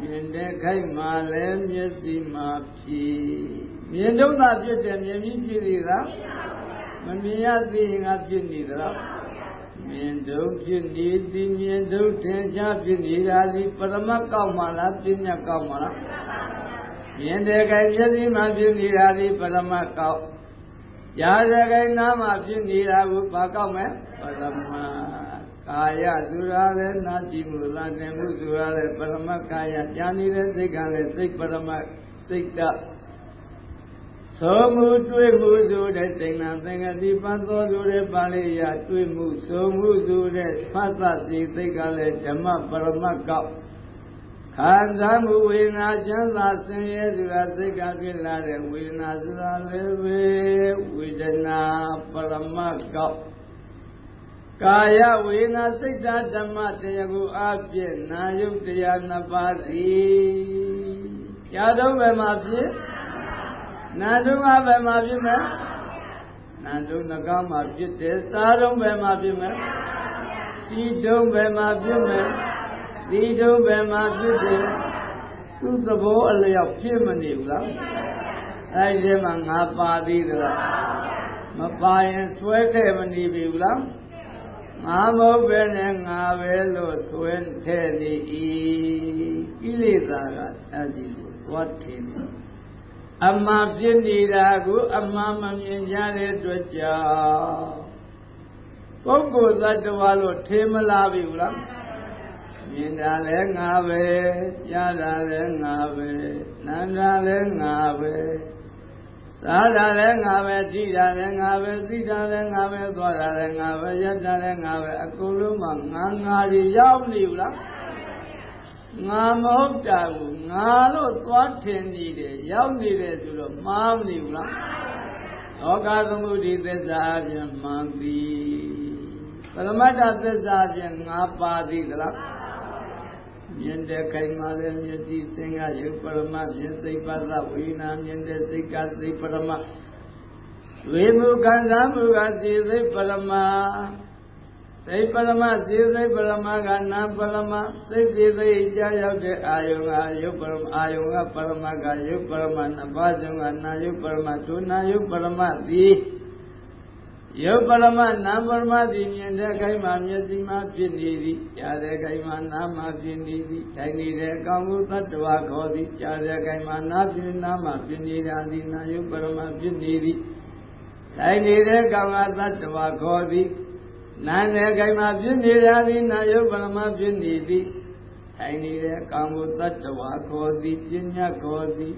မြင်တဲ့ခိုက်မှာလည်းမျက်စိမှာဖြစ်မြင်တော့သာဖြစ်တယ်မြင်ပြီးဖြစ်သေးလားမမြင်ရသေးရင်ငါဖြစ်နေသလားမြင်တော့ဖြစ်နေသည်မြင်တော့ထင်ရှားဖြစ်နေတာဒီပရမတ်ကောက်မှလားပညာကောက်မှလားမြင်တဲ့ကဲမျက်စိမှဖြစ်နေတာဒီပရမတ်ကောက် ကြားတဲ့ကဲနားမှဖြစ်နေတာကိုဘာကောက်မယ်ပရမတ်ကာယဆိုတာလည်းနာကြည့်မှုသာတင်မှုဆိုတာလည်းပရမတ်ကာယကြားနေတဲ့စိတ်ကလည်းစိတ်ပရမတ်စိတ်တသောမှုတွေ့မှုဆိုတဲ့စိဏသင်္ကတိပန်သောဆိုတဲ့ပါဠိယတွေ့မှုသောမှုဆိုတဲ့ဖတ်သစီသိကလည်းဓမ္မပရမတ်ကောက် ခံစားမှုဝေဒနာချမ်းသာဆင်းရဲဆိုတာစိတ်ကဖြစ်လာတဲ့ဝေဒနာဆိုတာလည်းပဲဝေဒနာပရမတ်ကောက်ကာယဝေနာစိတ်ဓာဓမ္မတရားကိုအပြည့်နာယုတ်တရားနှစ်ပါးသည်ကြာတုံးပဲမှာဖြစ်နာတုံးကပဲမှာဖြစ်မယ်နာတုံးနှကောင်းမှာဖြစ်တယ်စားတုံးပဲမှာဖြစ်မယ်စီတုံးပဲမှာဖြစ်မယ် သီတုံးပဲမှာဖြစ်တယ်သူ့သဘောအလျောက်ဖြစ်မနေဘူးလားအဲဒီမှာငါပါသေးသလားမပါရင်ဆွဲခဲ့မနေပြီဘူးလားငါမဟုတ်ပဲနဲ့ငါပဲလို့ဆွဲထဲ့နေ၏ကိလေသာကအဲ့ဒီလိုသွားထင်တယ်အမှန်ပြစ်နေတာကိုအမှန်မမြင်ကြတဲ့အတွက်ကြောင့်ပုဂ္ဂိုလ်သတ္တဝါလို့ထင်မလားပြီဘူးလား မြင်တာလည်းငါပဲကြားတာလည်းငါပဲနားတာလည်းငါပဲစားတာလည်းငါပဲကြည့်တာလည်းငါပဲသိတာလည်းငါပဲသွားတာလည်းငါပဲရက်တာလည်းငါပဲအကုန်လုံးမှငါငါကြီးရောက်နေဘူးလားငါမဟုတ်တာကိုငါလို့သွားထင်နေတယ်ရောက်နေတယ်ဆိုတော့မှားမနေဘူးလားလောကသမုဒိသစ္စာအပြင်မှန်သည်ပရမတ္ထသစ္စာအပြင်ငါပါသည်သလား မြင်တဲ့ခိုင်မှလည်းမျက်စိစင်ကယုတ်ပရမမြင်စိတ်ပသဝိညာမြင်တဲ့စိတ်ကစိတ်ပရမဝေမှုခံစားမှုကစိစိတ်ပရမစိတ်ပရမစိစိတ်ပရမကနာပရမစိတ်စိစိတ်ကြာရောက်တဲ့အာယုံကယုတ်ပရမအာယုံကပရမကယုတ်ပရမနှစ်ပါးစုံကနာယုတ်ပရမဒုနာယုတ်ပရမသည် ယုတ်ပရမနာပရမသည်မြင်တဲ့ခိုင်မှမျက်စိမှဖြစ်နေသည်ကြားတဲ့ခိုင်မှနာမှဖြစ်နေသည်ထိုင်နေတဲ့အကောင်ကိုသတ္တဝါခေါ်သည်ကြားတဲ့ခိုင်မှနာဖြစ်နာမှဖြစ်နေတာသည်နာယုတ်ပရမဖြစ်နေသည်ထိုင်နေတဲ့ကောင်ကသတ္တဝါခေါ်သည်နာတဲ့ခိုင်မှဖြစ်နေတာသည်နာယုတ်ပရမဖြစ်နေသည်ထိုင်နေတဲ့အကောင်ကိုသတ္တဝါခေါ်သည်ပညာခေါ်သည်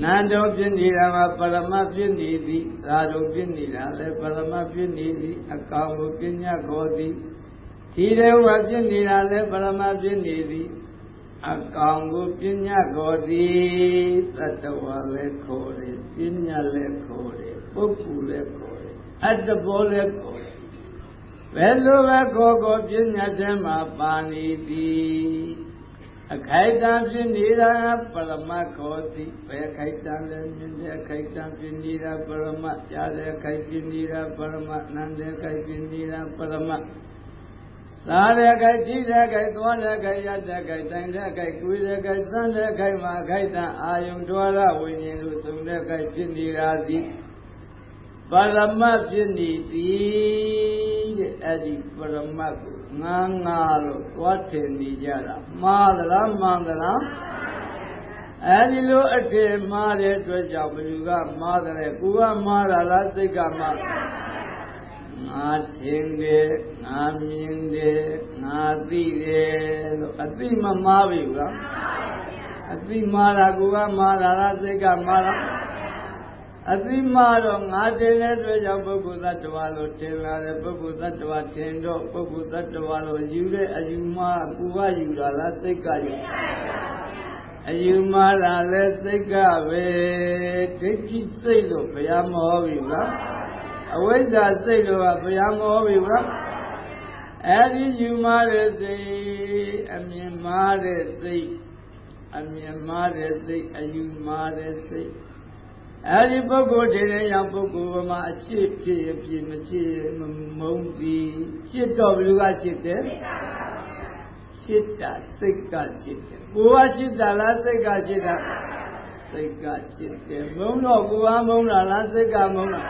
နန္တောဖြစ်နေတာကပရမဖြစ်နေသည်သာတို့ဖြစ်နေတာလည်းပရမဖြစ်နေသည်အကောင်ကိုပညာခေါ်သည်သီရေဝဖြစ်နေတာလည်းပရမဖြစ်နေသည်အကောင်ကိုပညာခေါ်သည်တတဝါလည်းခေါ်တယ်ပညာလည်းခေါ်တယ်ပုဂ္ဂိုလ်လည်းခေါ်တယ်အတ္တဘောလည်းခေါ်တယ်ဘယ်လိုပဲခေါ်ခေါ်ပညာထဲမှာပါနေသည် အခိုက်တံဖြစ်နေတာပရမတ်ခေါ်သည်ဘယ်ခိုက်တံလဲမြင်တဲ့အခိုက်တံဖြစ်နေတာပရမတ်ကြားတဲ့အခိုက်ဖြစ်နေတာပရမတ်နားတဲ့အခိုက်ဖြစ်နေတာပရမတ်စားတဲ့ခိုက်ကြည့်တဲ့ခိုက်သွားတဲ့ခိုက်ရတဲ့ခိုက်တိုင်တဲ့ခိုက်ကိုယ်တဲ့ခိုက်စမ်းတဲ့ခိုက်မှာခိုက်တံအာယုံတော်ရဝိညာဉ်လို့ဆုံးတဲ့ခိုက်ဖြစ်နေတာသည်ပရမတ်ဖြစ်နေသည်တဲ့အဲ့ဒီပရမတ်ကို ငါငါလို့သွားထင်နေကြတာမှားသလားမှန်သလားအဲဒီလိုအထင်မှားတဲ့အတွက်ကြောင့်ဘယ်သူကမှားတယ်ကိုကမှားတာလားစိတ်ကမှားငါထင်တယ်ငါမြင်တယ်ငါသိတယ်လို့အသိမမှားပြီလားအသိမှားတာကိုကမှားတာလားစိတ်ကမှားတာ အသိမှတော့ငါတင်တဲ့အတွက်ကြောင့်ပုဂ္ဂိုလ်သတ္တဝါလို့ထင်လာတယ်ပုဂ္ဂိုလ်သတ္တဝါထင်တော့ပုဂ္ဂိုလ်သတ္တဝါလို့ယူတဲ့အယူမှကိုကယူတာလားစိတ်ကယူအယူမှတာလဲစိတ်ကပဲဒိဋ္ဌိစိတ်လို့ဘုရားမဟောပြီလားအဝိဇ္ဇာစိတ်လို့ကဘုရားမဟောပြီလားအဲ့ဒီယူမှတဲ့စိတ်အမြင်မှားတဲ့စိတ်အမြင်မှားတဲ့စိတ်အယူမှားတဲ့စိတ် အဲဒီပုဂ္ဂိုလ်တည်းတဲ့ရောက်ပုဂ္ဂိုလ်မှာအချစ်ဖြစ်ရဖြစ်မချစ်မုန်းသည်ချစ်တော့ဘယ်သူကချစ်တယ်ချစ်တာစိတ်ကချစ်တယ်ကိုကချစ်တာလားစိတ်ကချစ်တာစိတ်ကချစ်တယ်မုန်းတော့ကိုကမုန်းတာလားစိတ်ကမုန်းတာ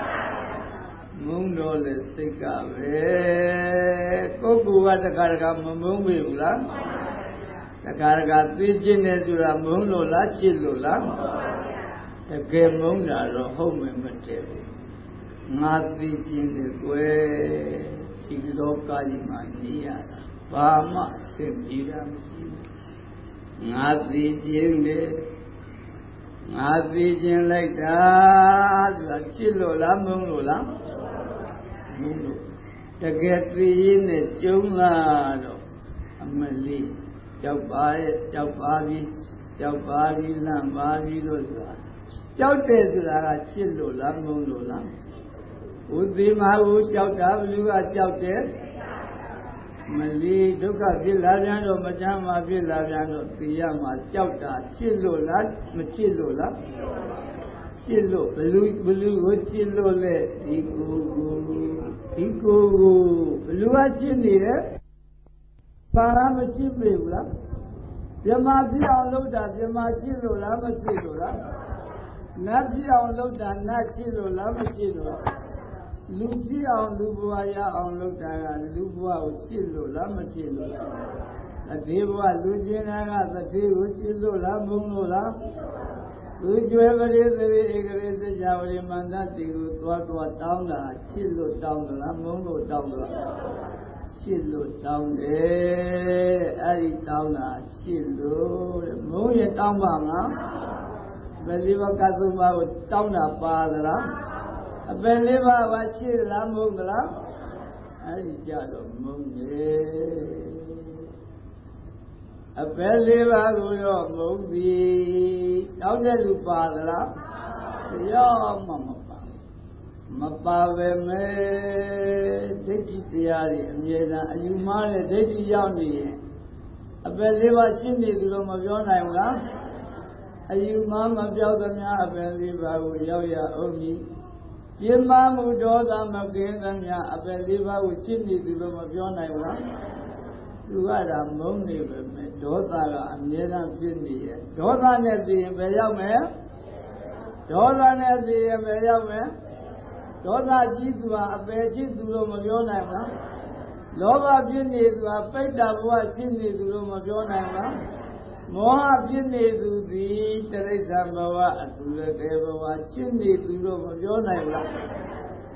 မုန်းတော့လေစိတ်ကပဲကိုကူကတခါတခါမမုန်းပြီဘူးလားတခါတခါသိချင်းနေဆိုတာမုန်းလို့လားချစ်လို့လားတ ကယ်မုန်းတာတော့ဟုတ်မယ်မတည့်ဘူးငါသိချင်းလေကွယ်ဒီလောကကြီးမှာနေရတာဘာမှဆင်ပြေတာမရှိဘူးငါသိချင်းလေငါသိချင်းလိုက်တာဆိုတာချစ်လို့လားမုန်းလို့လားမုန်းလို့တကယ်သိရင်နဲ့ကျုံလာတော့အမလေးကြောက်ပါရဲ့ကြောက်ပါပြီကြောက်ပါပြီလန့်ပါပြီလို့ဆိုတာ ကြောက်တယ်ဆိုတာကချစ်လို့လားမုန်းလို့လားဥသိမဟုကြောက်တာဘလူကကြောက်တယ်မလီဒုက္ခဖြစ်လာပြန်တော့မချမ်းသာဖြစ်လာပြန်တော့သိရမှာကြောက်တာချစ်လို့လားမချစ်လို့လားချစ်လို့ဘလူဘလူကိုချစ်လို့လေဒီကိုကိုဒီကိုကိုဘလူကချစ်နေတယ်ဘာမှမချစ်ပေဘူးလားပြမဖြစ်အောင်လုပ်တာပြမချစ်လို့လားမချစ်လို့လား နတ်ဖြစ်အောင်လုပ်တာနတ်ချစ်လို့လားမချစ်လို့လားလူဖြစ်အောင်လူဘဝရအောင်လုပ်တာကလူဘဝကိုချစ်လို့လားမချစ်လို့လားအတေဘဝလူကျင်တာကသတိကိုချစ်လို့လားမုန်းလို့လားသူကျွဲပရိသေဧကရေသကြဝရိမန္တတိကိုသွားသွားတောင်းတာချစ်လို့တောင်းသလားမုန်းလို့တောင်းသလားချစ်လို့တောင်းတယ်အဲ့ဒီတောင်းတာချစ်လို့တဲ့မုန်းရင်တောင်းပါမလား ဘယ်လေးဘကသုံးပါးကိုတောင်းတာပါသလားအပယ်လေးပါးကချစ်လားမုန်းသလားအဲ့ဒီကြတော့မုန်းတယ်အပယ်လေးပါးကိုတော့မုန်းသည်တောင်းတဲ့လူပါသလားတရားမှမပါမပါပဲမဲ့ဒိဋ္ဌိတရားတွေအမြဲတမ်းအယူမှားတဲ့ဒိဋ္ဌိရောက်နေရင်အပယ်လေးပါးရှင်းနေသူလို့မပြောနိုင်ဘူးလား အယူမှားမပြောသမျှအပယ်လေးပါးကိုရောက်ရအောင်မည်ပြင်းမမှုဒေါသမကင်းသမျှအပယ်လေးပါးကိုရှင်းနေသူလို့မပြောနိုင်ဘူးလားသူကဒါမုန်းနေပဲမဲ့ဒေါသကအမြဲတမ်းဖြစ်နေရဲ့ဒေါသနဲ့သိရင်ဘယ်ရောက်မလဲဒေါသနဲ့သိရင်ဘယ်ရောက်မလဲဒေါသကြီးသူဟာအပယ်ရှိသူလို့မပြောနိုင်ဘူးလားလောဘဖြစ်နေသူဟာပိဋ္ဌဘဝရှိနေသူလို့မပြောနိုင်ဘူးလား မောဟဖြစ်နေသူသည်တရိစ္ဆာန်ဘဝအတူလကေဘဝချစ်နေသူလို့မပြောနိုင်ဘူးလား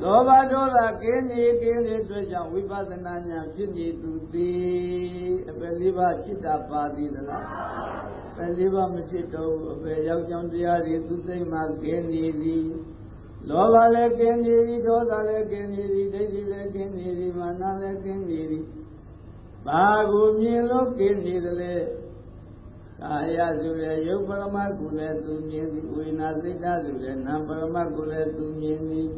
လောဘဒေါသကင်းနေကင်းနေအတွက်ကြောင့်ဝိပဿနာဉာဏ်ဖြစ်နေသူသည်အပယ်လေးပါးจิตတာပါသည်သလားပယ်လေးပါးမจิตတော့ဘူးအပယ်ရောက်ကြောင်းတရားတွေသူစိတ်မှာကင်းနေသည်လောဘလည်းကင်းနေသည်ဒေါသလည်းကင်းနေသည်ဒိဋ္ဌိလည်းကင်းနေသည်မာနလည်းကင်းနေသည်ဘာကိုမြင်လို့ကင်းနေသလဲ ကာယဆိုရယုတ်ပရမကုလည်းသူမြင်သည်ဝေနာစိတ်ဓာတ်ဆိုရနာပရမကုလည်းသူမြင်သည်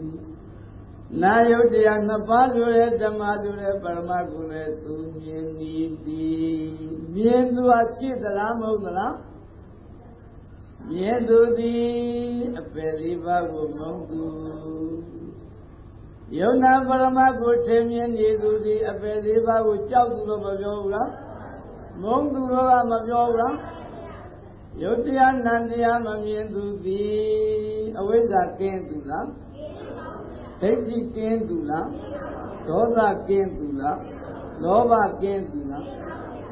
နာယုတ်တရားနှစ်ပါးဆိုတဲ့ဓမ္မဆိုတဲ့ပရမကုလည်းသူမြင်နေသည်မြင်သူအချစ်သလားမဟုတ်သလားမြင်သူသည်အပယ်လေးပါးကိုမုန်းသူယုံနာပရမကိုထင်မြင်နေသူသည်အပယ်လေးပါးကိုကြောက်သူလို့မပြောဘူးလား မုန်းသူတော့ကမပြောဘူးလားယုတ်တရားနန္တရားမမြင်သူသည်အဝိဇ္ဇာကင်းသူလားဒိဋ္ဌိကင်းသူလားဒေါသကင်းသူလားလောဘကင်းသူလား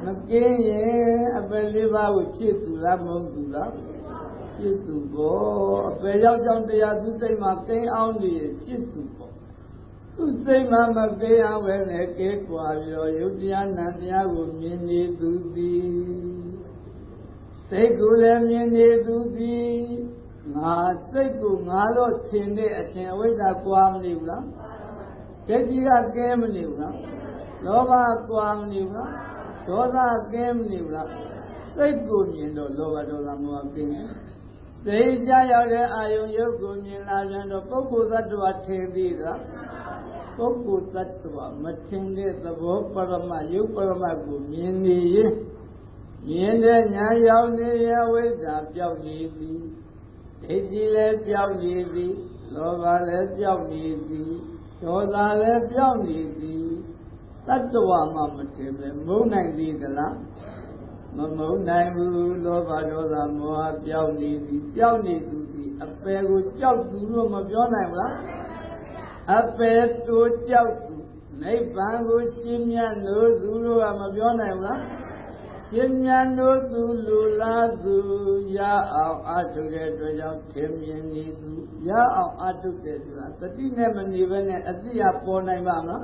မကင်းရင်အပယ်လေးပါးကိုချစ်သူလားမုန်းသူလားချစ်သူပေါ့အပယ်ရောက်ကြောင်းတရားသူစိတ်မှာကင်းအောင်နေချစ်သူပေါ့ သူစိတ်မှာမကင်းအောင်ပဲနဲ့ကဲကွာပြီးတော့ယုတ်တရားနံတရားကိုမြင်နေသူသည်စိတ်ကိုလည်းမြင်နေသူသည်ငါစိတ်ကိုငါတော့ထင်တဲ့အထင်အဝိဇ္ဇာကွာမနေဘူးလားဒိဋ္ဌိကကဲမနေဘူးလားလောဘကွာမနေဘူးလားဒေါသကဲမနေဘူးလားစိတ်ကိုမြင်တော့လောဘဒေါသမောဟကင်းတယ်စိတ်ကြရောက်တဲ့အာယုံရုပ်ကိုမြင်လာပြန်တော့ပုဂ္ဂိုလ်သတ္တဝါထင်သေးသလား ပုဂ္ဂိုလ်သတ္တဝါမထင်တဲ့သဘောပရမယုတ်ပရမကိုမြင်နေရင်မြင်တဲ့ညာရောက်နေရဝိဇ္ဇာပြောက်နေသည်ဒိဋ္ဌိလည်းပြောက်နေသည်လောဘလည်းပြောက်နေသည်ဒေါသလည်းပြောက်နေသည်တတ္တဝါမှမထင်ပဲမုန်းနိုင်သေးသလားမမုန်းနိုင်ဘူးလောဘဒေါသမောဟပြောက်နေသည်ပြောက်နေသူသည်အပယ်ကိုကြောက်သူလို့မပြောနိုင်ဘူးလား အပယ်တိုးကြောက်သူနိဗ္ဗာန်ကိုရှင်းမြတ်လို့သူတို့ကမပြောနိုင်ဘူးလားရှင်းမြတ်လို့သူလူလားသူရအောင်အထုတဲ့အတွက်ကြောင့်ထင်မြင်နေသူရအောင်အထုတယ်ဆိုတာတတိနဲ့မနေဘဲနဲ့အသိရပေါ်နိုင်ပါမလား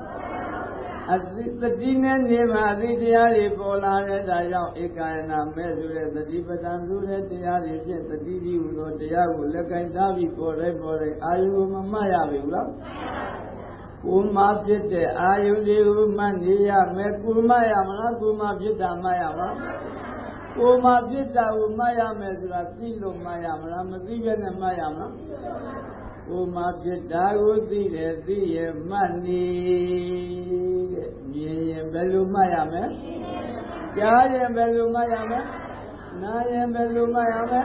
အသိတတိနဲ့နေမှာအသိတရားတွေပေါ်လာတဲ့ဒါကြောင့်ဧကယနာမဲ့ဆိုတဲ့တတိပဒံဆိုတဲ့တရားတွေဖြင့်တတိကြီးဟူသောတရားကိုလက်ကင်ထားပြီးပေါ်လိုက်ပေါ်လိုက်အာယုကိုမမှတ်ရပြီလားကိုမဖြစ်တဲ့အာယုတွေကိုမှတ်နေရမယ်ကိုမရမလားကိုမဖြစ်တာမှတ်ရမလားကိုမဖြစ်တာကိုမှတ်ရမယ်ဆိုတာသိလို့မှတ်ရမလားမသိဘဲနဲ့မှတ်ရမလား ကိုမှဖြစ်တာကိုသိတယ်သိရင်မှတ်နေတဲ့မြင်ရင်ဘယ်လိုမှတ်ရမလဲကြားရင်ဘယ်လိုမှတ်ရမလဲနားရင်ဘယ်လိုမှတ်ရမလဲ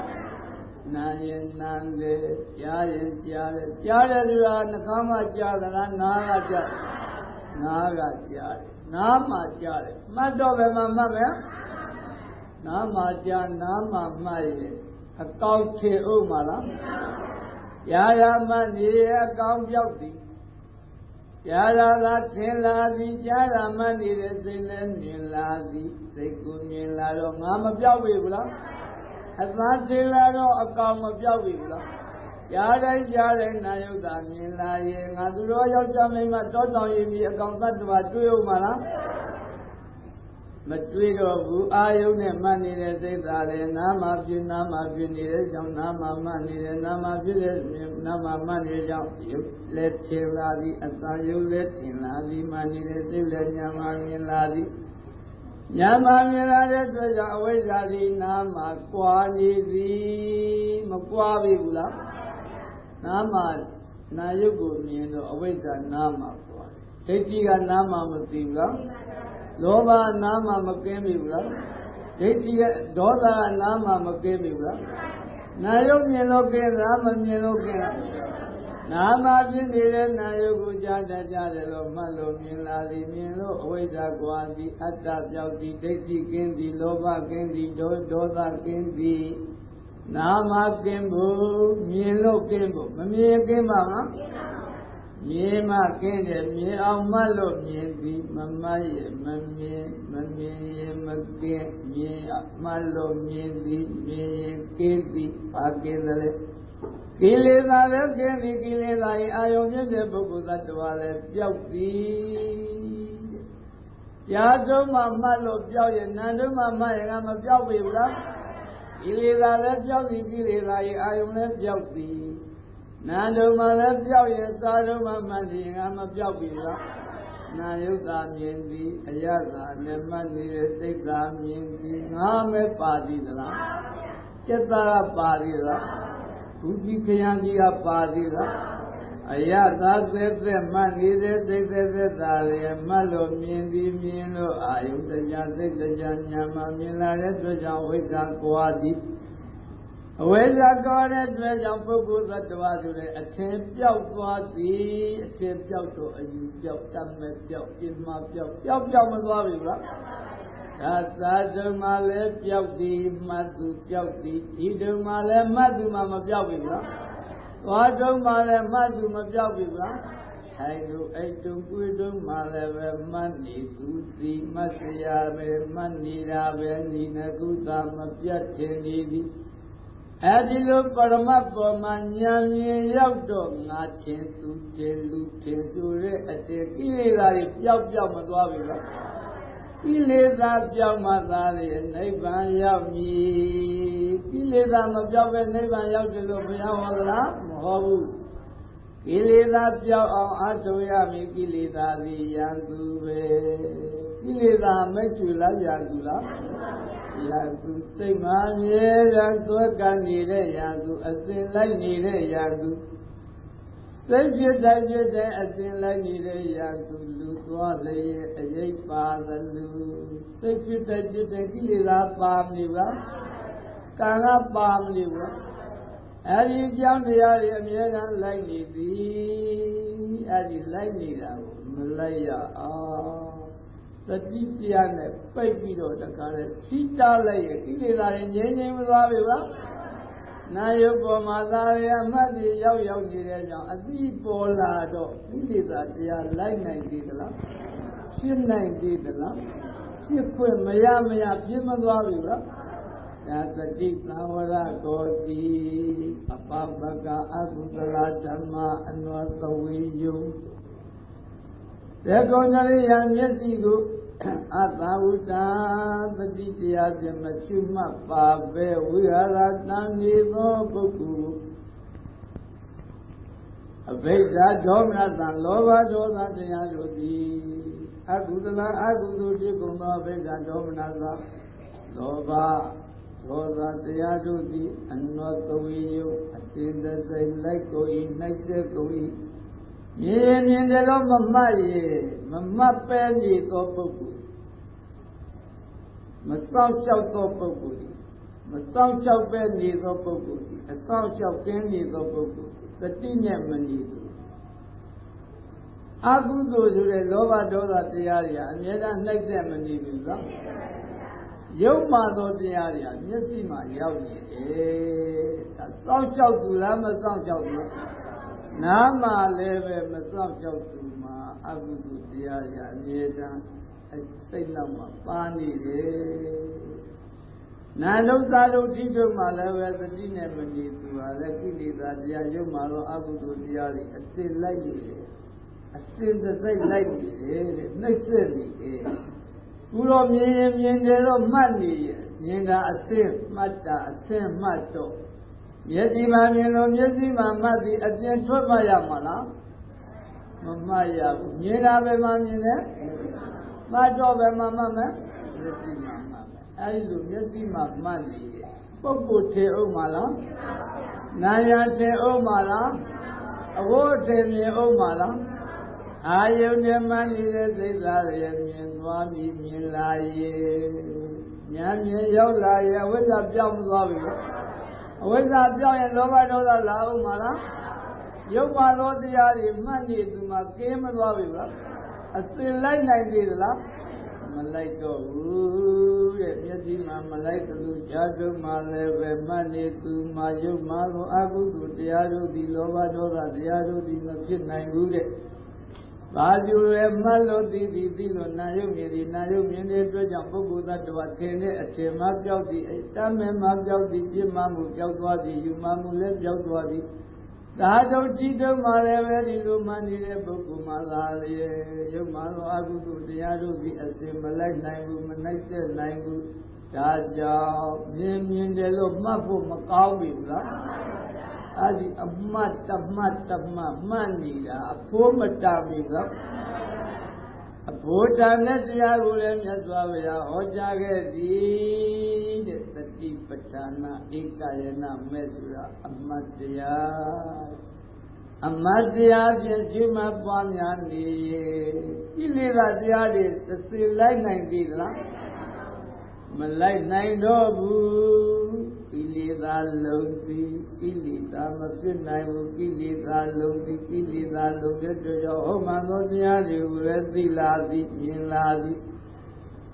နားရင်နားတယ်ကြားရင်ကြားတယ်ကြားတယ်ဆိုတာနှာခေါင်းကကြားသလားနားကကြားနားကကြားတယ်နားမှာကြားတယ်မှတ်တော့ဘယ်မှာမှတ်မလဲနားမှာကြားနားမှာမှတ်ရင်အကောက်ထင်ဥမလား ရာရာမနေအကောင်ပြောက်သည်ရာရာသာထင်လာသည်ကြားရာမနေတဲ့စိတ်လည်းမြင်လာသည်စိတ်ကိုမြင်လာတော့ငါမပြောက်ပြီဘူးလားအသာထင်လာတော့အကောင်မပြောက်ပြီဘူးလားကြားတိုင်းကြားတိုင်းနာယုတ်တာမြင်လာရင်ငါသူတော်ယောက်ျားမိန်းမတောတောင်ရင်ဒီအကောင်တ attva တွေ့ဦးမလား မတွေးတော့ဘူးအာယုနဲ့မှတ်နေတဲ့စိတ်သာလေနာမဖြစ်နာမဖြစ်နေတဲ့ကြောင့်နာမမှတ်နေတဲ့နာမဖြစ်တဲ့နာမမှတ်နေတဲ့ကြောင့်ယုတ်လက်ထင်လာသည်အတန်ယုတ်လက်ထင်လာသည်မှတ်နေတဲ့စိတ်လက်ညာမမြင်လာသည်ညာမမြင်လာတဲ့အတွက်ကြောင့်အဝိဇ္ဇာသည်နာမကွာနေသည်မကွာပြီဘူးလားနာမနာယုတ်ကိုမြင်တော့အဝိဇ္ဇာနာမကွာဒိဋ္ဌိကနာမမသိဘူးလား လောဘနာမမကင်းပြီဘူးလားဒိဋ္ဌိရဲ့ဒေါသကနာမမကင်းပြီဘူးလားနာယုတ်မြင်လို့ကင်းလားမမြင်လို့ကင်းလားနာမဖြစ်နေတဲ့နာယုတ်ကိုကြားတတ်ကြတယ်လို့မှတ်လို့မြင်လာသည်မြင်လို့အဝိဇ္ဇာကွာသည်အတ္တပြောက်သည်ဒိဋ္ဌိကင်းသည်လောဘကင်းသည်ဒေါဒေါသကင်းသည်နာမကင်းဖို့မြင်လို့ကင်းဖို့မမြင်ကင်းပါမလား မြင်မှကင်းတယ်မြင်အောင်မှတ်လို့မြင်ပြီးမမရမမြင်မမြင်ရင်မကင်းမြင်မှတ်လို့မြင်ပြီးမြင်ရင်ကင်းပြီးဘာကင်းတယ်လဲကိလေသာလည်းကင်းသည်ကိလေသာရင်အာယုံဖြစ်တဲ့ပုဂ္ဂိုလ်သတ္တဝါလည်းပျောက်သည်ရာထုံးမှမှတ်လို့ပျောက်ရင်နာထုံးမှမှတ်ရင်ကမပျောက်ပြီဘူးလားကိလေသာလည်းပျောက်သည်ကိလေသာရင်အာယုံလည်းပျောက်သည် နာတုံမှလည်းပျောက်ရင်သာတုံမှမှတ်ရင်ကမပျောက်ပြီလားနာယုတ်တာမြင်သည်အယတာနဲ့မှတ်နေတဲ့စိတ်သာမြင်သည်ငါမဲ့ပါသည်သလားကျက်တာကပါသည်လားဘူးကြီးခရံကြီးကပါသည်လားအယတာသက်သက်မှတ်နေတဲ့စိတ်သက်သက်သာလည်းမှတ်လို့မြင်သည်မြင်လို့အာယုတရားစိတ်တရားညာမှမြင်လာတဲ့အတွက်ကြောင့်ဝိဇ္ဇာကွာသည် အဝိဇ္ဇာကောတဲ့အတွက်ကြောင့်ပုဂ္ဂိုလ်သတ္တဝါဆိုတဲ့အထင်ပြောက်သွားသည်အထင်ပြောက်တော့အယူပြောက်တတ်မဲ့ပြောက်ပြင်းမပြောက်ပြောက်ပြောက်မသွားပြီလားဒါသာဓမ္မလည်းပြောက်သည်မှတ်သူပြောက်သည်ဒီဓမ္မလည်းမှတ်သူမှမပြောက်ပြီလားသွားဓမ္မလည်းမှတ်သူမပြောက်ပြီလားထိုင်သူအိတ်တုံကိုယ်တုံမှလည်းပဲမှတ်နေသူစီမှတ်စရာပဲမှတ်နေတာပဲဒီနကုသမပြတ်ထင်နေသည် အဲဒီလိုပရမတ်ပေါ်မှာဉာဏ်မြင်ရောက်တော့ငါထင်သူထင်လူထင်ဆိုတဲ့အတေကိလေသာတွေပျောက်ပျောက်မသွားပြီလားကိလေသာပျောက်မှသာလေနိဗ္ဗာန်ရောက်မည်ကိလေသာမပျောက်ပဲနိဗ္ဗာန်ရောက်တယ်လို့ဘုရားဟောသလားမဟောဘူးကိလေသာပျောက်အောင်အထုရမည်ကိလေသာသည်ယံသူပဲကိလေသာမရှိလားယံသူလား ရာသူစိတ်မှာမြဲတာစွဲကနေတဲ့ရာသူအစဉ်လိုက်နေတဲ့ရာသူစိတ်ဖြစ်တိုင်းဖြစ်တဲ့အစဉ်လိုက်နေတဲ့ရာသူလူသွားလျက်အရေးပါသလူစိတ်ဖြစ်တိုင်းဖြစ်တဲ့ကိလေသာပါမနေပါကံကပါမနေဘူးအဲဒီကြောင့်တရားတွေအမြဲတမ်းလိုက်နေသည်အဲဒီလိုက်နေတာကိုမလိုက်ရအောင် တတိတရားနဲ့ပိတ်ပြီးတော့တခါလဲစီးတားလိုက်ရင်ကိလေသာတွေငြိမ်းငြိမ်းမသွားပြီလားနာယုပေါ်မှာသာရအမှတ်တွေရောက်ရောက်နေတဲ့ကြောင့်အတိပေါ်လာတော့ကိလေသာတရားလိုက်နိုင်သေးသလားဖြစ်နိုင်သေးသလားဖြစ်ခွင့်မရမရဖြစ်မသွားပြီလားဒါတတိသဝရကောတိအပပကအကုသလဓမ္မအနဝသဝေယုသေကောဏရိယမျက်စိကို အတဝုတံတတိတရားဖြင့်မချွမှတ်ပါပဲဝိဟာရတံနေသောပုဂ္ဂိုလ်အဘိဓါဒေါမနတံလောဘဒေါသတရားတို့သည်အကုသလအကုသိုလ်ဖြစ်ကုန်သောအဘိဓါဒေါမနတံလောဘဒေါသတရားတို့သည်အနောတဝေယအစေတစိတ်လိုက်ကိုဤနှိုက်စေကိုဤ မြင်မြင်တယ်လို့မမှတ်ရမမှတ်ပဲနေသောပုဂ္ဂိုလ်မစောင့်ကြောက်သောပုဂ္ဂိုလ်မစောင့်ကြောက်ပဲနေသောပုဂ္ဂိုလ်အဆောင်ကြောက်ကင်းနေသောပုဂ္ဂိုလ်သတိနဲ့မနေဘူးအကုသိုလ်ဆိုတဲ့လောဘဒေါသတရားတွေကအမြဲတမ်းနှိမ့်သက်မနေဘူးလားရုပ်မှသောတရားတွေကမျက်စိမှာရောက်နေတယ်ဒါစောင့်ကြောက်သူလားမစောင့်ကြောက်ဘူး နားမှာလည်းပဲမစောင့်ကြောက်သူမှာအကုသိုလ်တရားတွေအမြဲတမ်းစိတ်နောက်မှာပါနေတယ်နာနုသာတို့ထိထုတ်မှလည်းပဲသတိနဲ့မနေသူဟာလည်းကိလေသာတရားရုပ်မှသောအကုသိုလ်တရားတွေအစစ်လိုက်နေတယ်အစင်တစိုက်လိုက်နေတယ်တဲ့နှိမ့်ဆက်နေတယ်ခုတော့မြင်ရင်မြင်တယ်တော့မှတ်နေရဲ့မြင်တာအစင်မှတ်တာအစင်မှတ်တော့ မျက်စိမှာမြင်လို့မျက်စိမှာမှတ်ပြီးအပြင်ထွက်မှရမှာလားမမှတ်ရဘူးမြင်တာပဲမှမြင်တယ်မှတ်တော့ပဲမှမှတ်မယ်မျက်စိမှာမှတ်မယ်အဲဒီလိုမျက်စိမှာမှတ်နေရဲ့ပုဂ္ဂိုလ်ထေအောင်မလားနာယထေအောင်မလားအဝတ်ထေမြင်အောင်မလားအာယုန်နဲ့မှနေတဲ့သိစ္စာရဲ့မြင်သွားပြီးမြင်လာရဲ့ညာမြင်ရောက်လာရဲ့အဝိဇ္ဇာပြောင်းမသွားဘူး အဝိဇ္ဇာပြောင်းရင်လောဘဒေါသလာအောင်မလားရုပ်ပါသောတရားတွေမှတ်နေသူမှာကင်းမသွားဘူးလားအစင်လိုက်နိုင်သေးသလားမလိုက်တော့ဘူးတဲ့မျက်စိမှာမလိုက်သလိုဈာတုမှာလည်းပဲမှတ်နေသူမှာရုပ်မှာသောအကုသိုလ်တရားတို့သည်လောဘဒေါသတရားတို့သည်မဖြစ်နိုင်ဘူးတဲ့ ဘာပြုရဲမှတ်လို့သိသည်သိလို့နာယုံမြည်သည်နာယုံမြင်တဲ့အတွက်ကြောင့်ပုဂ္ဂိုလ်သတ္တဝါထင်တဲ့အထင်မှပြောက်သည်အတမ်းမဲ့မှပြောက်သည်ပြစ်မှမှုပြောက်သွားသည်ယူမှမှုလည်းပြောက်သွားသည်သာတုတ်ကြည်တုံးမှလည်းပဲဒီလိုမှနေတဲ့ပုဂ္ဂိုလ်မှသာလေရုပ်မှသောအကုသိုလ်တရားတို့သည်အစင်မလိုက်နိုင်ဘူးမနိုင်တဲ့နိုင်ဘူးဒါကြောင့်မြင်မြင်တယ်လို့မှတ်ဖို့မကောင်းဘူးလား အဲ့ဒီအမှတ်တမှတ်တမှတ်မှတ်နေတာအဖိုးမတမိလားအဖိုးတန်တဲ့တရားကိုလည်းမြတ်စွာဘုရားဟောကြားခဲ့သည်တဲ့တတိပဋ္ဌာနာဧကယနာမဲ့ဆိုတာအမှတ်တရားအမတ်တရားဖြင့်ရှိမှပွားများနေကိလေသာတရားတွေသစေလိုက်နိုင်ပြီလား မလိုက်နိုင်တော့ဘူးကိလေသာလုံးသည်ကိလေသာမဖြစ်နိုင်ဘူးကိလေသာလုံးသည်ကိလေသာလုံးတဲ့ကြောင့်ဟောမှန်သောတရားတွေကိုလည်းသိလာသည်မြင်လာသည်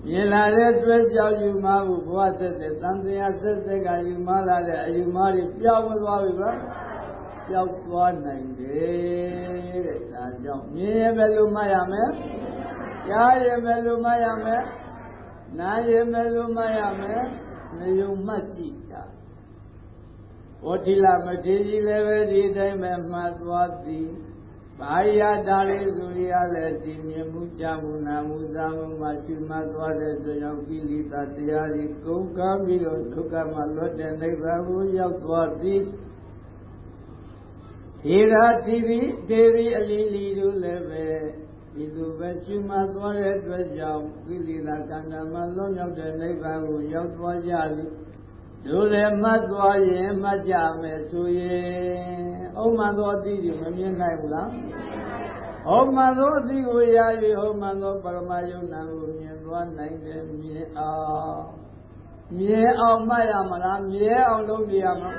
မြင်လာတဲ့အတွက်ကြောင့်ယူမမှုဘဝဆက်တဲ့တန်တရားဆက်ဆက်ကယူမလာတဲ့အယူမတွေပြောင်းမသွားဘူးလားပြောက်သွားနိုင်တယ်တဲ့ဒါကြောင့်မြင်ရပဲလို့မှတ်ရမယ်ကြားရပဲလို့မှတ်ရမယ် နားရပဲလို့မှတ်ရမယ်နှယုံမှတ်ကြည့်တာဝတိလမထေကြီးလည်းပဲဒီတိုင်းပဲမှတ်သွားသည်ဘာယတာလေးဆိုရလည်းဒီမြင်မှုကြမှုနာမှုစားမှုမှရှုမှတ်သွားတဲ့ဆိုကြောင့်ကိလေသာတရားတွေကုန်ကားပြီးတော့ဒုက္ခမှလွတ်တဲ့နိဗ္ဗာန်ကိုရောက်သွားသည်ထေရာတိတိဒေရီအလီလီတို့လည်းပဲ ဒီလိုပဲရှုမှတ်သွားတဲ့အတွက်ကြောင့်ကိလေသာကံတမလွတ်မြောက်တဲ့နိဗ္ဗာန်ကိုရောက်သွားကြပြီတို့လည်းမှတ်သွားရင်မှတ်ကြမယ်ဆိုရင်အုံမှန်သောအသည့်တွေမမြင်နိုင်ဘူးလားဟောမှန်သောအသည့်ကိုရ၍ဟောမှန်သောပရမယုံနာကိုမြင်သွားနိုင်တယ်မြင်အောင်မြင်အောင်မှတ်ရမလားမြင်အောင်လုပ်နေရမလား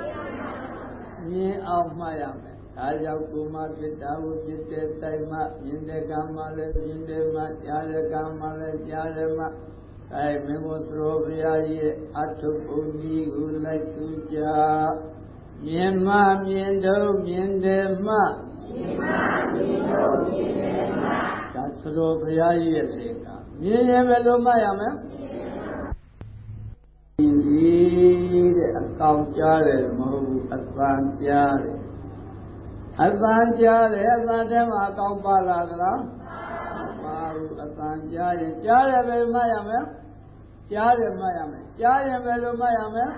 မြင်အောင်မှတ်ရမယ် ဒါကြောင့်ကိုမဖြစ်တာကိုဖြစ်တဲ့တိုင်မှမြင်တဲ့ကံမှလည်းမြင်တယ်မှကြားတဲ့ကံမှလည်းကြားတယ်မှအဲမင်းကိုသရောဘုရားရဲ့အထုပ်ပုံကြီးကိုလိုက်စုကြမြင်မှမြင်တော့မြင်တယ်မှမြင်မှမြင်တော့မြင်တယ်မှဒါသရောဘုရားရဲ့လေကမြင်ရင်ဘယ်လိုမှရမလဲဒီတဲ့အကောင်ကြားတယ်မဟုတ်ဘူးအသံကြားတယ် အသံကြားတယ်အသံထဲမှာအကောင်ပါလာသလားပါဘူးအသံကြားရင်ကြားတယ်ပဲမှတ်ရမယ်ကြားတယ်မှတ်ရမယ်ကြားရင်ပဲလို့မှတ်ရမယ်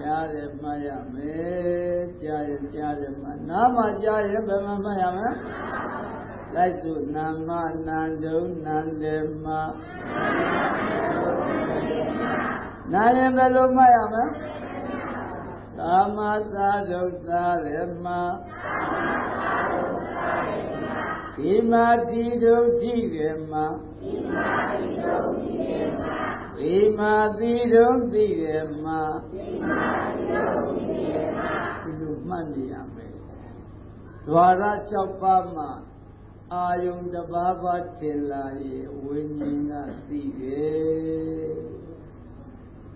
ကြားတယ်မှတ်ရမယ်ကြားရင်ကြားတယ်မှနားမှာကြားရင်ဘယ်မှာမှတ်ရမလဲလိုက်စုနာမနန္ဒုနန္ဒေမနာရင်ဘယ်လိုမှတ်ရမလဲ ကာမသာဒုသရမဒီမာတိဒုဋ္ဌိရမဒီမာတိဒုဋ္ဌိရမဒီမာတိဒုဋ္ဌိရမဒီမာတိဒုဋ္ဌိရမဒီလိုမှတ်နေရမယ်ဒွါရ6ပါးမှာအာယုံတပါးပါထင်လာရဲ့ဝိညာဉ်ကသိတယ်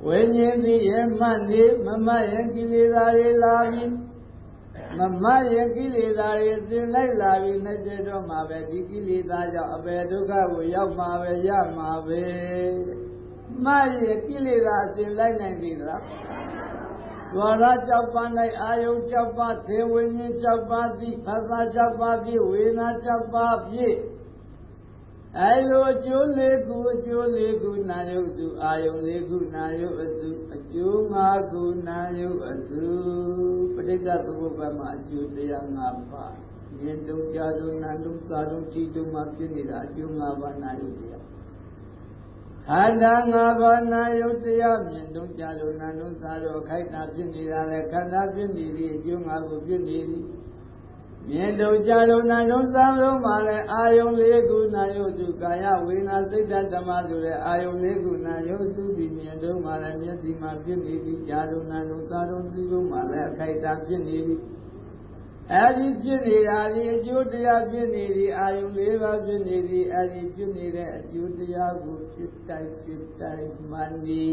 ဝိညာဉ်သိရဲ့မှတ်နေမမရဲ့ကိလေသာတွေလာပြီးမမရဲ့ကိလေသာတွေစင်လိုက်လာပြီးနဲ့တဲ့တော့မှာပဲဒီကိလေသာကြောင့်အပေဒုက္ခကိုရောက်မှာပဲရမှာပဲမရဲ့ကိလေသာအစင်လိုက်နိုင်ပြီလားဒွါရကြောက်ပါ၌အာယုံကြောက်ပါသေဝိညာဉ်ကြောက်ပါသည်ဖသကြောက်ပါဖြင့်ဝေနာကြောက်ပါဖြင့် အဲလိုအကျိုးလေးခုအကျိုးလေးခုနာယုတ်စုအာယုံလေးခုနာယုတ်အစုအကျိုး၅ခုနာယုတ်အစုပဋိက္ခသုဘဘမှာအကျိုးတရား၅ပါးဉာဏ်တုံးကြာတုံးနာတုံးစာတုံးထီတုံးမှာဖြစ်နေတာအကျိုး၅ပါးနာယုတ်တရားခန္ဓာ၅ပါးနာယုတ်တရားမြင်တုံးကြာလို့နာတုံးစာတော့ခိုက်တာဖြစ်နေတာလေခန္ဓာဖြစ်နေပြီးအကျိုး၅ခုဖြစ်နေသည် မြင်တုံကြလုံးနာလုံးစားလုံးမှာလဲအာယုံလေးခုနာယုစုကာယဝေနာစိတ်တဓမ္မဆိုတဲ့အာယုံလေးခုနာယုစုဒီမြင်တုံးမှာလဲမျက်စိမှာဖြစ်နေပြီးကြာလုံးနာလုံးစားလုံးဒီလုံးမှာလဲအခိုက်အတန့်ဖြစ်နေပြီးအဲဒီဖြစ်နေတာဒီအကျိုးတရားဖြစ်နေသည်အာယုံလေးပါဖြစ်နေသည်အဲဒီဖြစ်နေတဲ့အကျိုးတရားကိုဖြစ်တိုင်းဖြစ်တိုင်းမှန်နေ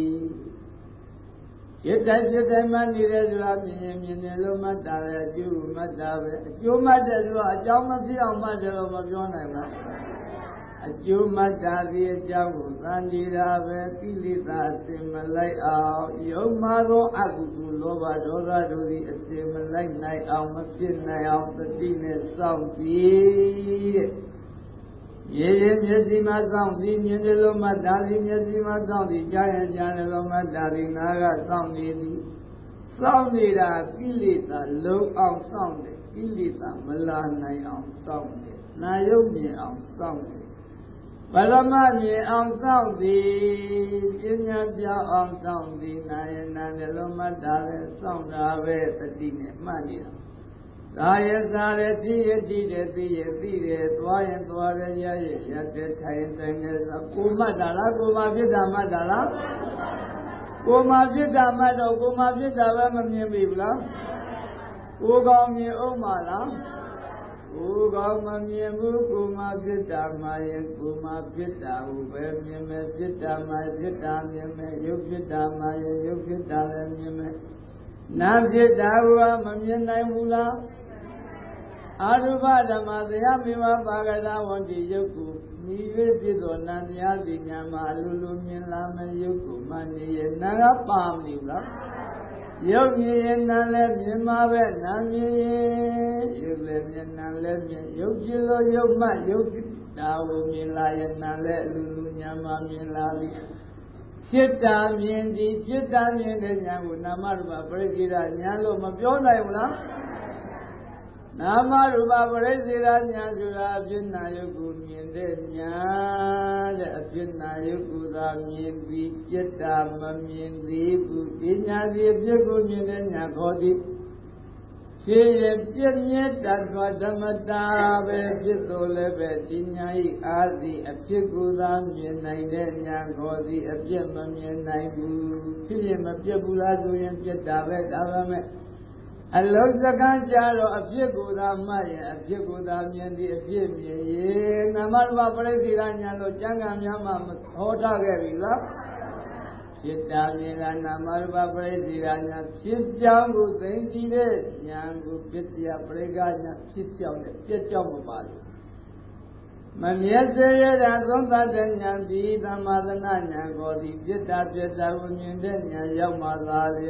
ဖြစ်တိုင်းဖြစ်တိုင်းမှနေတယ်ဆိုတာမြင်ရင်မြင်တယ်လို့မှတ်တာလေအကျိုးမှတ်တာပဲအကျိုးမှတ်တယ်ဆိုတာအကြောင်းမဖြစ်အောင်မှတ်တယ်လို့မပြောနိုင်ဘူးအကျိုးမှတ်တာဒီအကြောင်းကိုသံနေတာပဲကိလေသာအစင်မလိုက်အောင်ယုံမှားသောအကုသိုလ်လောဘဒေါသတို့သည်အစင်မလိုက်နိုင်အောင်မဖြစ်နိုင်အောင်သတိနဲ့စောင့်ကြည့်တဲ့ ရေရင်မျက်စိမှာစောင့်ပြီးမြင်တယ်လို့မှဒါသည်မျက်စိမှာစောင့်ပြီးကြားရင်ကြားတယ်လို့မှဒါသည်နားကစောင့်နေသည်စောင့်နေတာကိလေသာလုံးအောင်စောင့်တယ်ကိလေသာမလာနိုင်အောင်စောင့်တယ်နာယုတ်မြင်အောင်စောင့်တယ်ပရမမြင်အောင်စောင့်သည်ပညာပြောင်းအောင်စောင့်သည်နာယနာလည်းလုံးမှဒါလည်းစောင့်တာပဲတတိနဲ့မှတ်နေတာ သာယသာရတိယတိတဲ့သိရသိတယ်သွားရင်သွားတယ်ရရရတဲ့ထိုင်တိုင်းနဲ့ကိုမှတ်တာလားကိုမှဖြစ်တာမှတ်တာလားကိုမှဖြစ်တာမှတ်တော့ကိုမှဖြစ်တာပဲမမြင်ပြီလားကိုကောင်းမြင်အောင်မလားကိုကောင်းမမြင်ဘူးကိုမှဖြစ်တာမှရင်ကိုမှဖြစ်တာဟုပဲမြင်မယ်ဖြစ်တာမှဖြစ်တာမြင်မယ်ရုပ်ဖြစ်တာမှရင်ရုပ်ဖြစ်တာလည်းမြင်မယ်နာဖြစ်တာဟုမမြင်နိုင်ဘူးလား အာရုပဓမ္မတရားမိမပါကတာဝန္တိယုတ်ကိုမိ၍ဖြစ်သောနန္တရားပညာမှာအလိုလိုမြင်လာမယ်ယုတ်ကိုမှနေရနာကပါမလို့လားယုတ်မြင်ရင်နာလည်းမြင်မှာပဲနာမြင်ရင်ယုတ်လည်းမြင်နာလည်းမြင်ယုတ်ဖြစ်လို့ယုတ်မှယုတ်တာကိုမြင်လာရင်နာလည်းအလိုလိုညာမှာမြင်လာသည်ဖြစ်တာမြင်သည်ဖြစ်တာမြင်တဲ့ညာကိုနာမရူပပရိစ္ဆေဒညာလို့မပြောနိုင်ဘူးလား နာမရူပပရိစ္ဆေဒညာဆိုတာအဖြစ်နာယုတ်ကိုမြင်တဲ့ညာတဲ့အဖြစ်နာယုတ်ကိုသာမြင်ပြီးပြစ်တာမမြင်သေးဘူးဒီညာဒီအဖြစ်ကိုမြင်တဲ့ညာခေါ်သည်ဖြစ်ရပြည့်မြတ်တတ်သောဓမ္မတာပဲဖြစ်တော်လည်းပဲဒီညာဤအာသည်အဖြစ်ကိုသာမြင်နိုင်တဲ့ညာခေါ်သည်အပြစ်မမြင်နိုင်ဘူးဖြစ်ရင်မပြတ်ဘူးလားဆိုရင်ပြတ်တာပဲဒါပဲမဲ့ အလုံးစကံကြတော့အဖြစ်ကိုသာမှတ်ရင်အဖြစ်ကိုသာမြင်သည်အဖြစ်မြင်ရင်နမရူပပရိစ္ဆေဒညာလို့ကျမ်းဂန်များမှဟောထားခဲ့ပြီလားဖြစ်တာမြင်တာနာမရူပပရိစ္ဆေဒညာဖြစ်ကြောင်းကိုသိသိတဲ့ညာကိုပြစ်တရားပရိက္ခညာဖြစ်ကြောင်းနဲ့ပြည့်ကြောင်းမပါလို့မမြဲစေရတာသုံးသတ်တဲ့ဉာဏ်ဒီသမ္မာသနာဉာဏ်ကိုဒီပြစ်တာပြစ်တာကိုမြင်တဲ့ဉာဏ်ရောက်မှသာလေ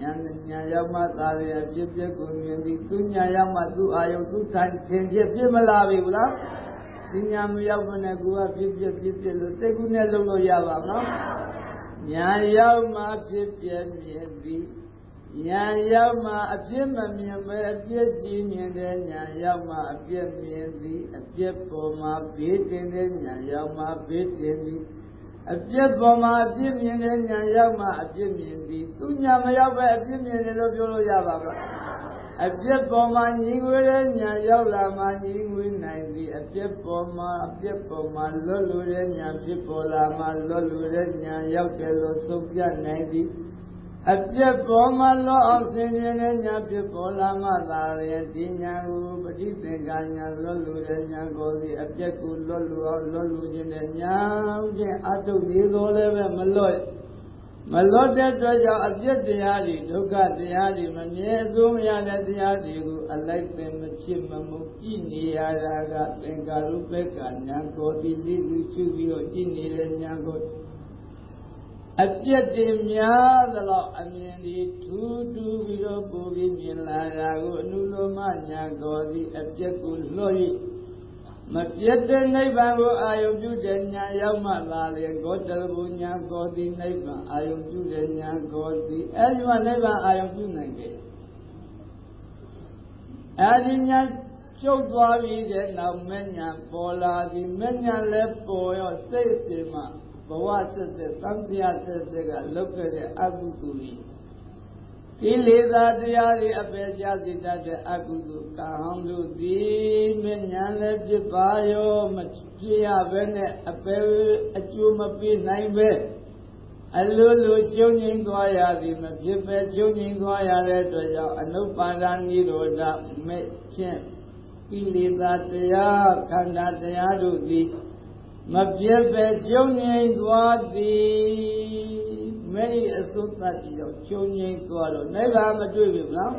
ဉာဏ်ဉာဏ်ရောက်မှသာလေအဖြစ်ပြက်ကိုမြင်သည်သူဉာဏ်ရောက်မှသူအာယုသူထိုင်ထင်ဖြစ်ပြစ်မလာပြီဘူးလားဒီဉာဏ်မရောက်မနဲ့ကိုကဖြစ်ပြက်ဖြစ်ပြက်လို့စိတ်ကူးနဲ့လှုပ်လို့ရပါမလားဉာဏ်ရောက်မှဖြစ်ပြက်မြင်သည်ဉာဏ်ရောက်မှအပြစ်မမြင်ပဲအပြစ်ကြီးမြင်တဲ့ဉာဏ်ရောက်မှအပြစ်မြင်သည်အပြစ်ပေါ်မှာဘေးတင်တဲ့ဉာဏ်ရောက်မှဘေးတင်သည် အပြစ်ပေါ်မှာအပြစ်မြင်တဲ့ညာရောက်မှအပြစ်မြင်သည်သူညာမရောက်ပဲအပြစ်မြင်တယ်လို့ပြောလို့ရပါမလားအပြစ်ပေါ်မှာညီငွေတဲ့ညာရောက်လာမှညီငွေနိုင်သည်အပြစ်ပေါ်မှာအပြစ်ပေါ်မှာလွတ်လူတဲ့ညာဖြစ်ပေါ်လာမှလွတ်လူတဲ့ညာရောက်တယ်လို့ဆုံးပြနိုင်သည် အပြစ်ပေါ်မှာလောအောင်ဆင်ခြင်တဲ့ညာဖြစ်ပေါ်လာမှသာလျင်ဒီညာကိုပဋိသင်္ကာညာလွတ်လူတဲ့ညာကိုဒီအပြစ်ကိုလွတ်လူအောင်လွတ်လူခြင်းတဲ့ညာချင်းအတုနေတော်လည်းပဲမလွတ်မလွတ်တဲ့အတွက်ကြောင့်အပြစ်တရားတွေဒုက္ခတရားတွေမမြဲအစိုးမရတဲ့တရားတွေကိုအလိုက်ပင်မဖြစ်မမှုကြည်နေရတာကသင်္ကာရုပ္ပကညာကိုဒီလိလူချပြီးတော့ကြည်နေတဲ့ညာကို အပြစ်တွေများသလောက်အမြင်တွေထူးထူးပြီးတော့ပူပြီးမြင်လာတာကိုအနုလောမညာကိုဒီအပြစ်ကိုလွှတ်၍မပြတ်တဲ့နိဗ္ဗာန်ကိုအာယုပြုတဲ့ညာရောက်မှသာလေဂေါတရဘုညာကိုဒီနိဗ္ဗာန်အာယုပြုတဲ့ညာကိုဒီအဲဒီမှာနိဗ္ဗာန်အာယုပြုနိုင်တယ်အဲဒီညာကျုပ်သွားပြီးတဲ့နောက်မညာပေါ်လာပြီးမညာလည်းပေါ်ရောစိတ်စီမှာ ဘဝဆက်ဆက်သံတရားဆက်ဆက်ကလုတ်ခဲ့တဲ့အကုသိုလ်ကြီးကိလေသာတရားတွေအပေကြစေတတ်တဲ့အကုသိုလ်ကံဟောင်းတို့သည်မဉဏ်လည်းဖြစ်ပါရောမဖြစ်ရဘဲနဲ့အပေအကျိုးမပေးနိုင်ပဲအလိုလိုကျုံငိမ့်သွားရသည်မဖြစ်ပဲကျုံငိမ့်သွားရတဲ့အတွက်ကြောင့်အနုပါဒနိရောဓမဲ့ခြင်းကိလေသာတရားခန္ဓာတရားတို့သည် မပြတ်ပဲကျုံငိမ့်သွားသည်မဲ့အစိုးတတ်ကြည့်တော့ကျုံငိမ့်သွားတော့နိဗ္ဗာန်မတွေ့ဘူးနော်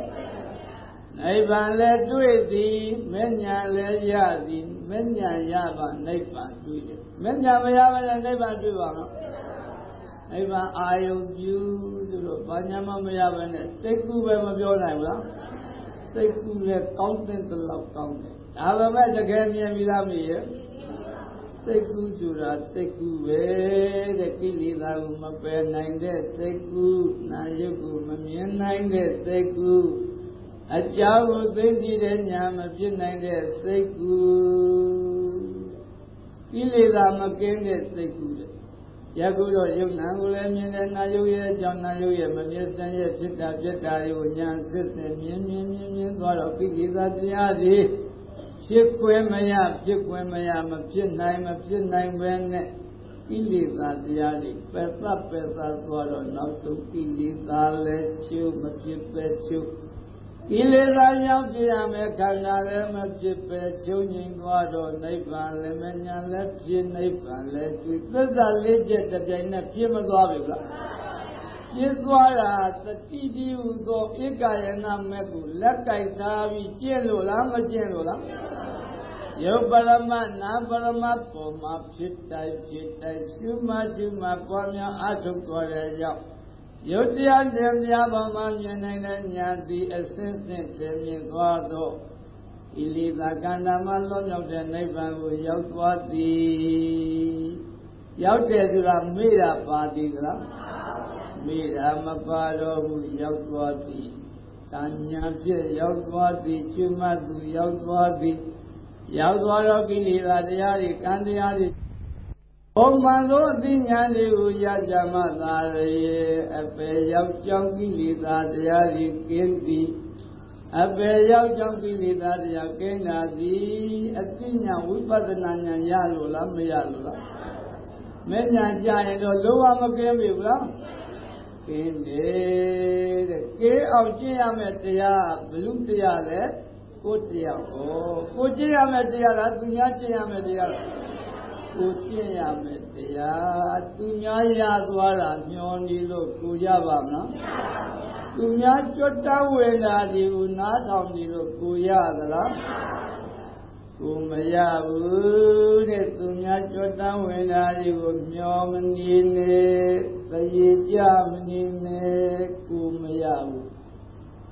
နိဗ္ဗာန်လည်းတွေ့သည်မဲ့ညာလည်းရသည်မဲ့ညာရပါနိဗ္ဗာန်တွေ့တယ်မဲ့ညာမရပါနဲ့နိဗ္ဗာန်တွေ့ပါမလားနိဗ္ဗာန်အာယုပြုဆိုတော့ဘာညာမှမရပါနဲ့စိတ်ကူပဲမပြောနိုင်ဘူးလားစိတ်ကူလည်းကောင်းတဲ့လောက်ကောင်းတယ်ဒါပေမဲ့တကယ်မြင်ပြီးသားမရဲ့ စိတ်ကူးဆိုတာစိတ်ကူးပဲတဲ့ကိလေသာကိုမပယ်နိုင်တဲ့စိတ်ကူးနာယုတ်ကိုမမြင်နိုင်တဲ့စိတ်ကူးအကြောင်းကိုသိသိတဲ့ညာမဖြစ်နိုင်တဲ့စိတ်ကူးကိလေသာမကင်းတဲ့စိတ်ကူးတဲ့ယခုတော့ယုတ်နံကိုလည်းမြင်တဲ့နာယုတ်ရဲ့အကြောင်းနာယုတ်ရဲ့မမြဲစံရဲ့ဖြစ်တာဖြစ်တာတွေကိုညာစစ်စစ်မြင်မြင်မြင်မြင်သွားတော့ကိလေသာတရားတွေ ဖြစ်ခွင့်မရဖြစ်ခွင့်မရမဖြစ်နိုင်မဖြစ်နိုင်ပဲနဲ့ကိလေသာတရားတွေပယ်သပယ်သသွားတော့နောက်ဆုံးကိလေသာလည်းရှုမဖြစ်ပဲရှုကိလေသာရောက်ပြရမယ်ခန္ဓာလည်းမဖြစ်ပဲရှုငြိမ်သွားတော့နိဗ္ဗာန်လည်းမညာလည်းဖြစ်နိဗ္ဗာန်လည်းတွေ့သစ္စာလေးချက်တစ်ပြိုင်နဲ့ဖြစ်မသွားပြီလား ပြစ်သွားတာတတိတိဟုသောဧကယနာမဲ့ကိုလက်ကြိုက်ထားပြီးကျင့်လို့လားမကျင့်လို့လားယုတ်ပရမနာပရမပေါ်မှာဖြစ်တိုင်းဖြစ်တိုင်းရှုမှရှုမှပွားများအထုတ်တော်တဲ့ကြောင့်ယုတ်တရားတရားပေါ်မှာမြင်နိုင်တဲ့ဉာဏ်သည်အစင်းစင်းတည်မြင်သွားသောဣလိသာကန္တာမှာလွတ်မြောက်တဲ့နိဗ္ဗာန်ကိုရောက်သွားသည်ရောက်တယ်ဆိုတာမေ့တာပါသည်သလား မေ့တာမပါတော့ဘူးရောက်သွားသည်တညာပြည့်ရောက်သွားသည်ကျွမတ်သူရောက်သွားသည်ရောက်သွားတော့ကိလေသာတရားတွေကံတရားတွေဘုံမှန်သောအသိဉာဏ်တွေကိုရကြမှသာရေအပေရောက်ကြောင်းကိလေသာတရားတွေကင်းသည်အပေရောက်ကြောင်းကိလေသာတရားကင်းတာသည်အသိဉာဏ်ဝိပဿနာဉာဏ်ရလို့လားမရလို့လားမဲ့ဉာဏ်ကြရင်တော့လုံးဝမကင်းပြီဘူးလား ကင်းတယ်တဲ့ကင်းအောင်ကျင့်ရမယ်တရားဘလူတရားလဲကိုတရားဟောကိုကျင့်ရမယ်တရားလားသူများကျင့်ရမယ်တရားလားကိုကျင့်ရမယ်တရားသူများရသွားတာမျောနေလို့ကိုရပါမလားသူများကြွတတ်ဝေနာဒီကိုနားထောင်နေလို့ကိုရသလား ကိုမရဘူးတဲ့သူများကြွတတ်ဝေနာဒီကိုမျောမနေနဲ့တရေကြမနေနဲ့ကိုမရဘူး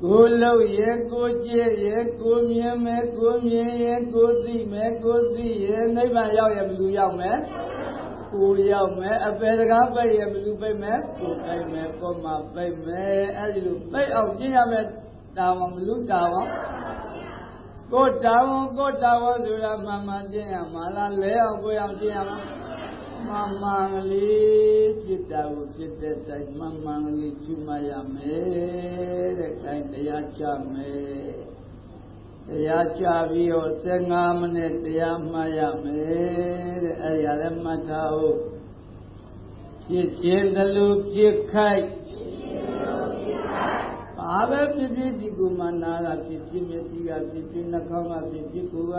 ကိုလို့ရဲ့ကိုကြည့်ရဲ့ကိုမြင်မယ်ကိုမြင်ရဲ့ကိုသိမယ်ကိုသိရဲ့နိဗ္ဗာန်ရောက်ရဲ့ဘယ်သူရောက်မယ်ကိုရောက်မယ်အပေတကားပိတ်ရဲ့ဘယ်သူပိတ်မယ်ကိုပိတ်မယ်ကိုမပိတ်မယ်အဲ့ဒီလိုပိတ်အောင်ကျင့်ရမယ်တာဝန်ဘလူတာဝန် ကိုတာဝန်ကိုတာဝန်ဆိုတာမှန်မှန်ကျင့်ရမှာလားလဲအောင်ကိုအောင်ကျင့်ရမှာမမှန်ကလေးဖြစ်တာကိုဖြစ်တဲ့တိုင်မမှန်ကလေးချူမရမယ်တဲ့ခိုင်တရားချမယ်တရားချပြီးတော့15မိနစ်တရားမှတ်ရမယ်တဲ့အဲ့ရလည်းမှတ်ထားအောင်ဖြစ်ရှင်တလူဖြစ်ခိုက် ဘာပဲဖြစ်ဖြစ်ဒီကုမနာကဖြစ်ဖြစ်မျက်စိကဖြစ်ဖြစ်နှာခေါင်းကဖြစ်ဖြစ်ကိုယ်က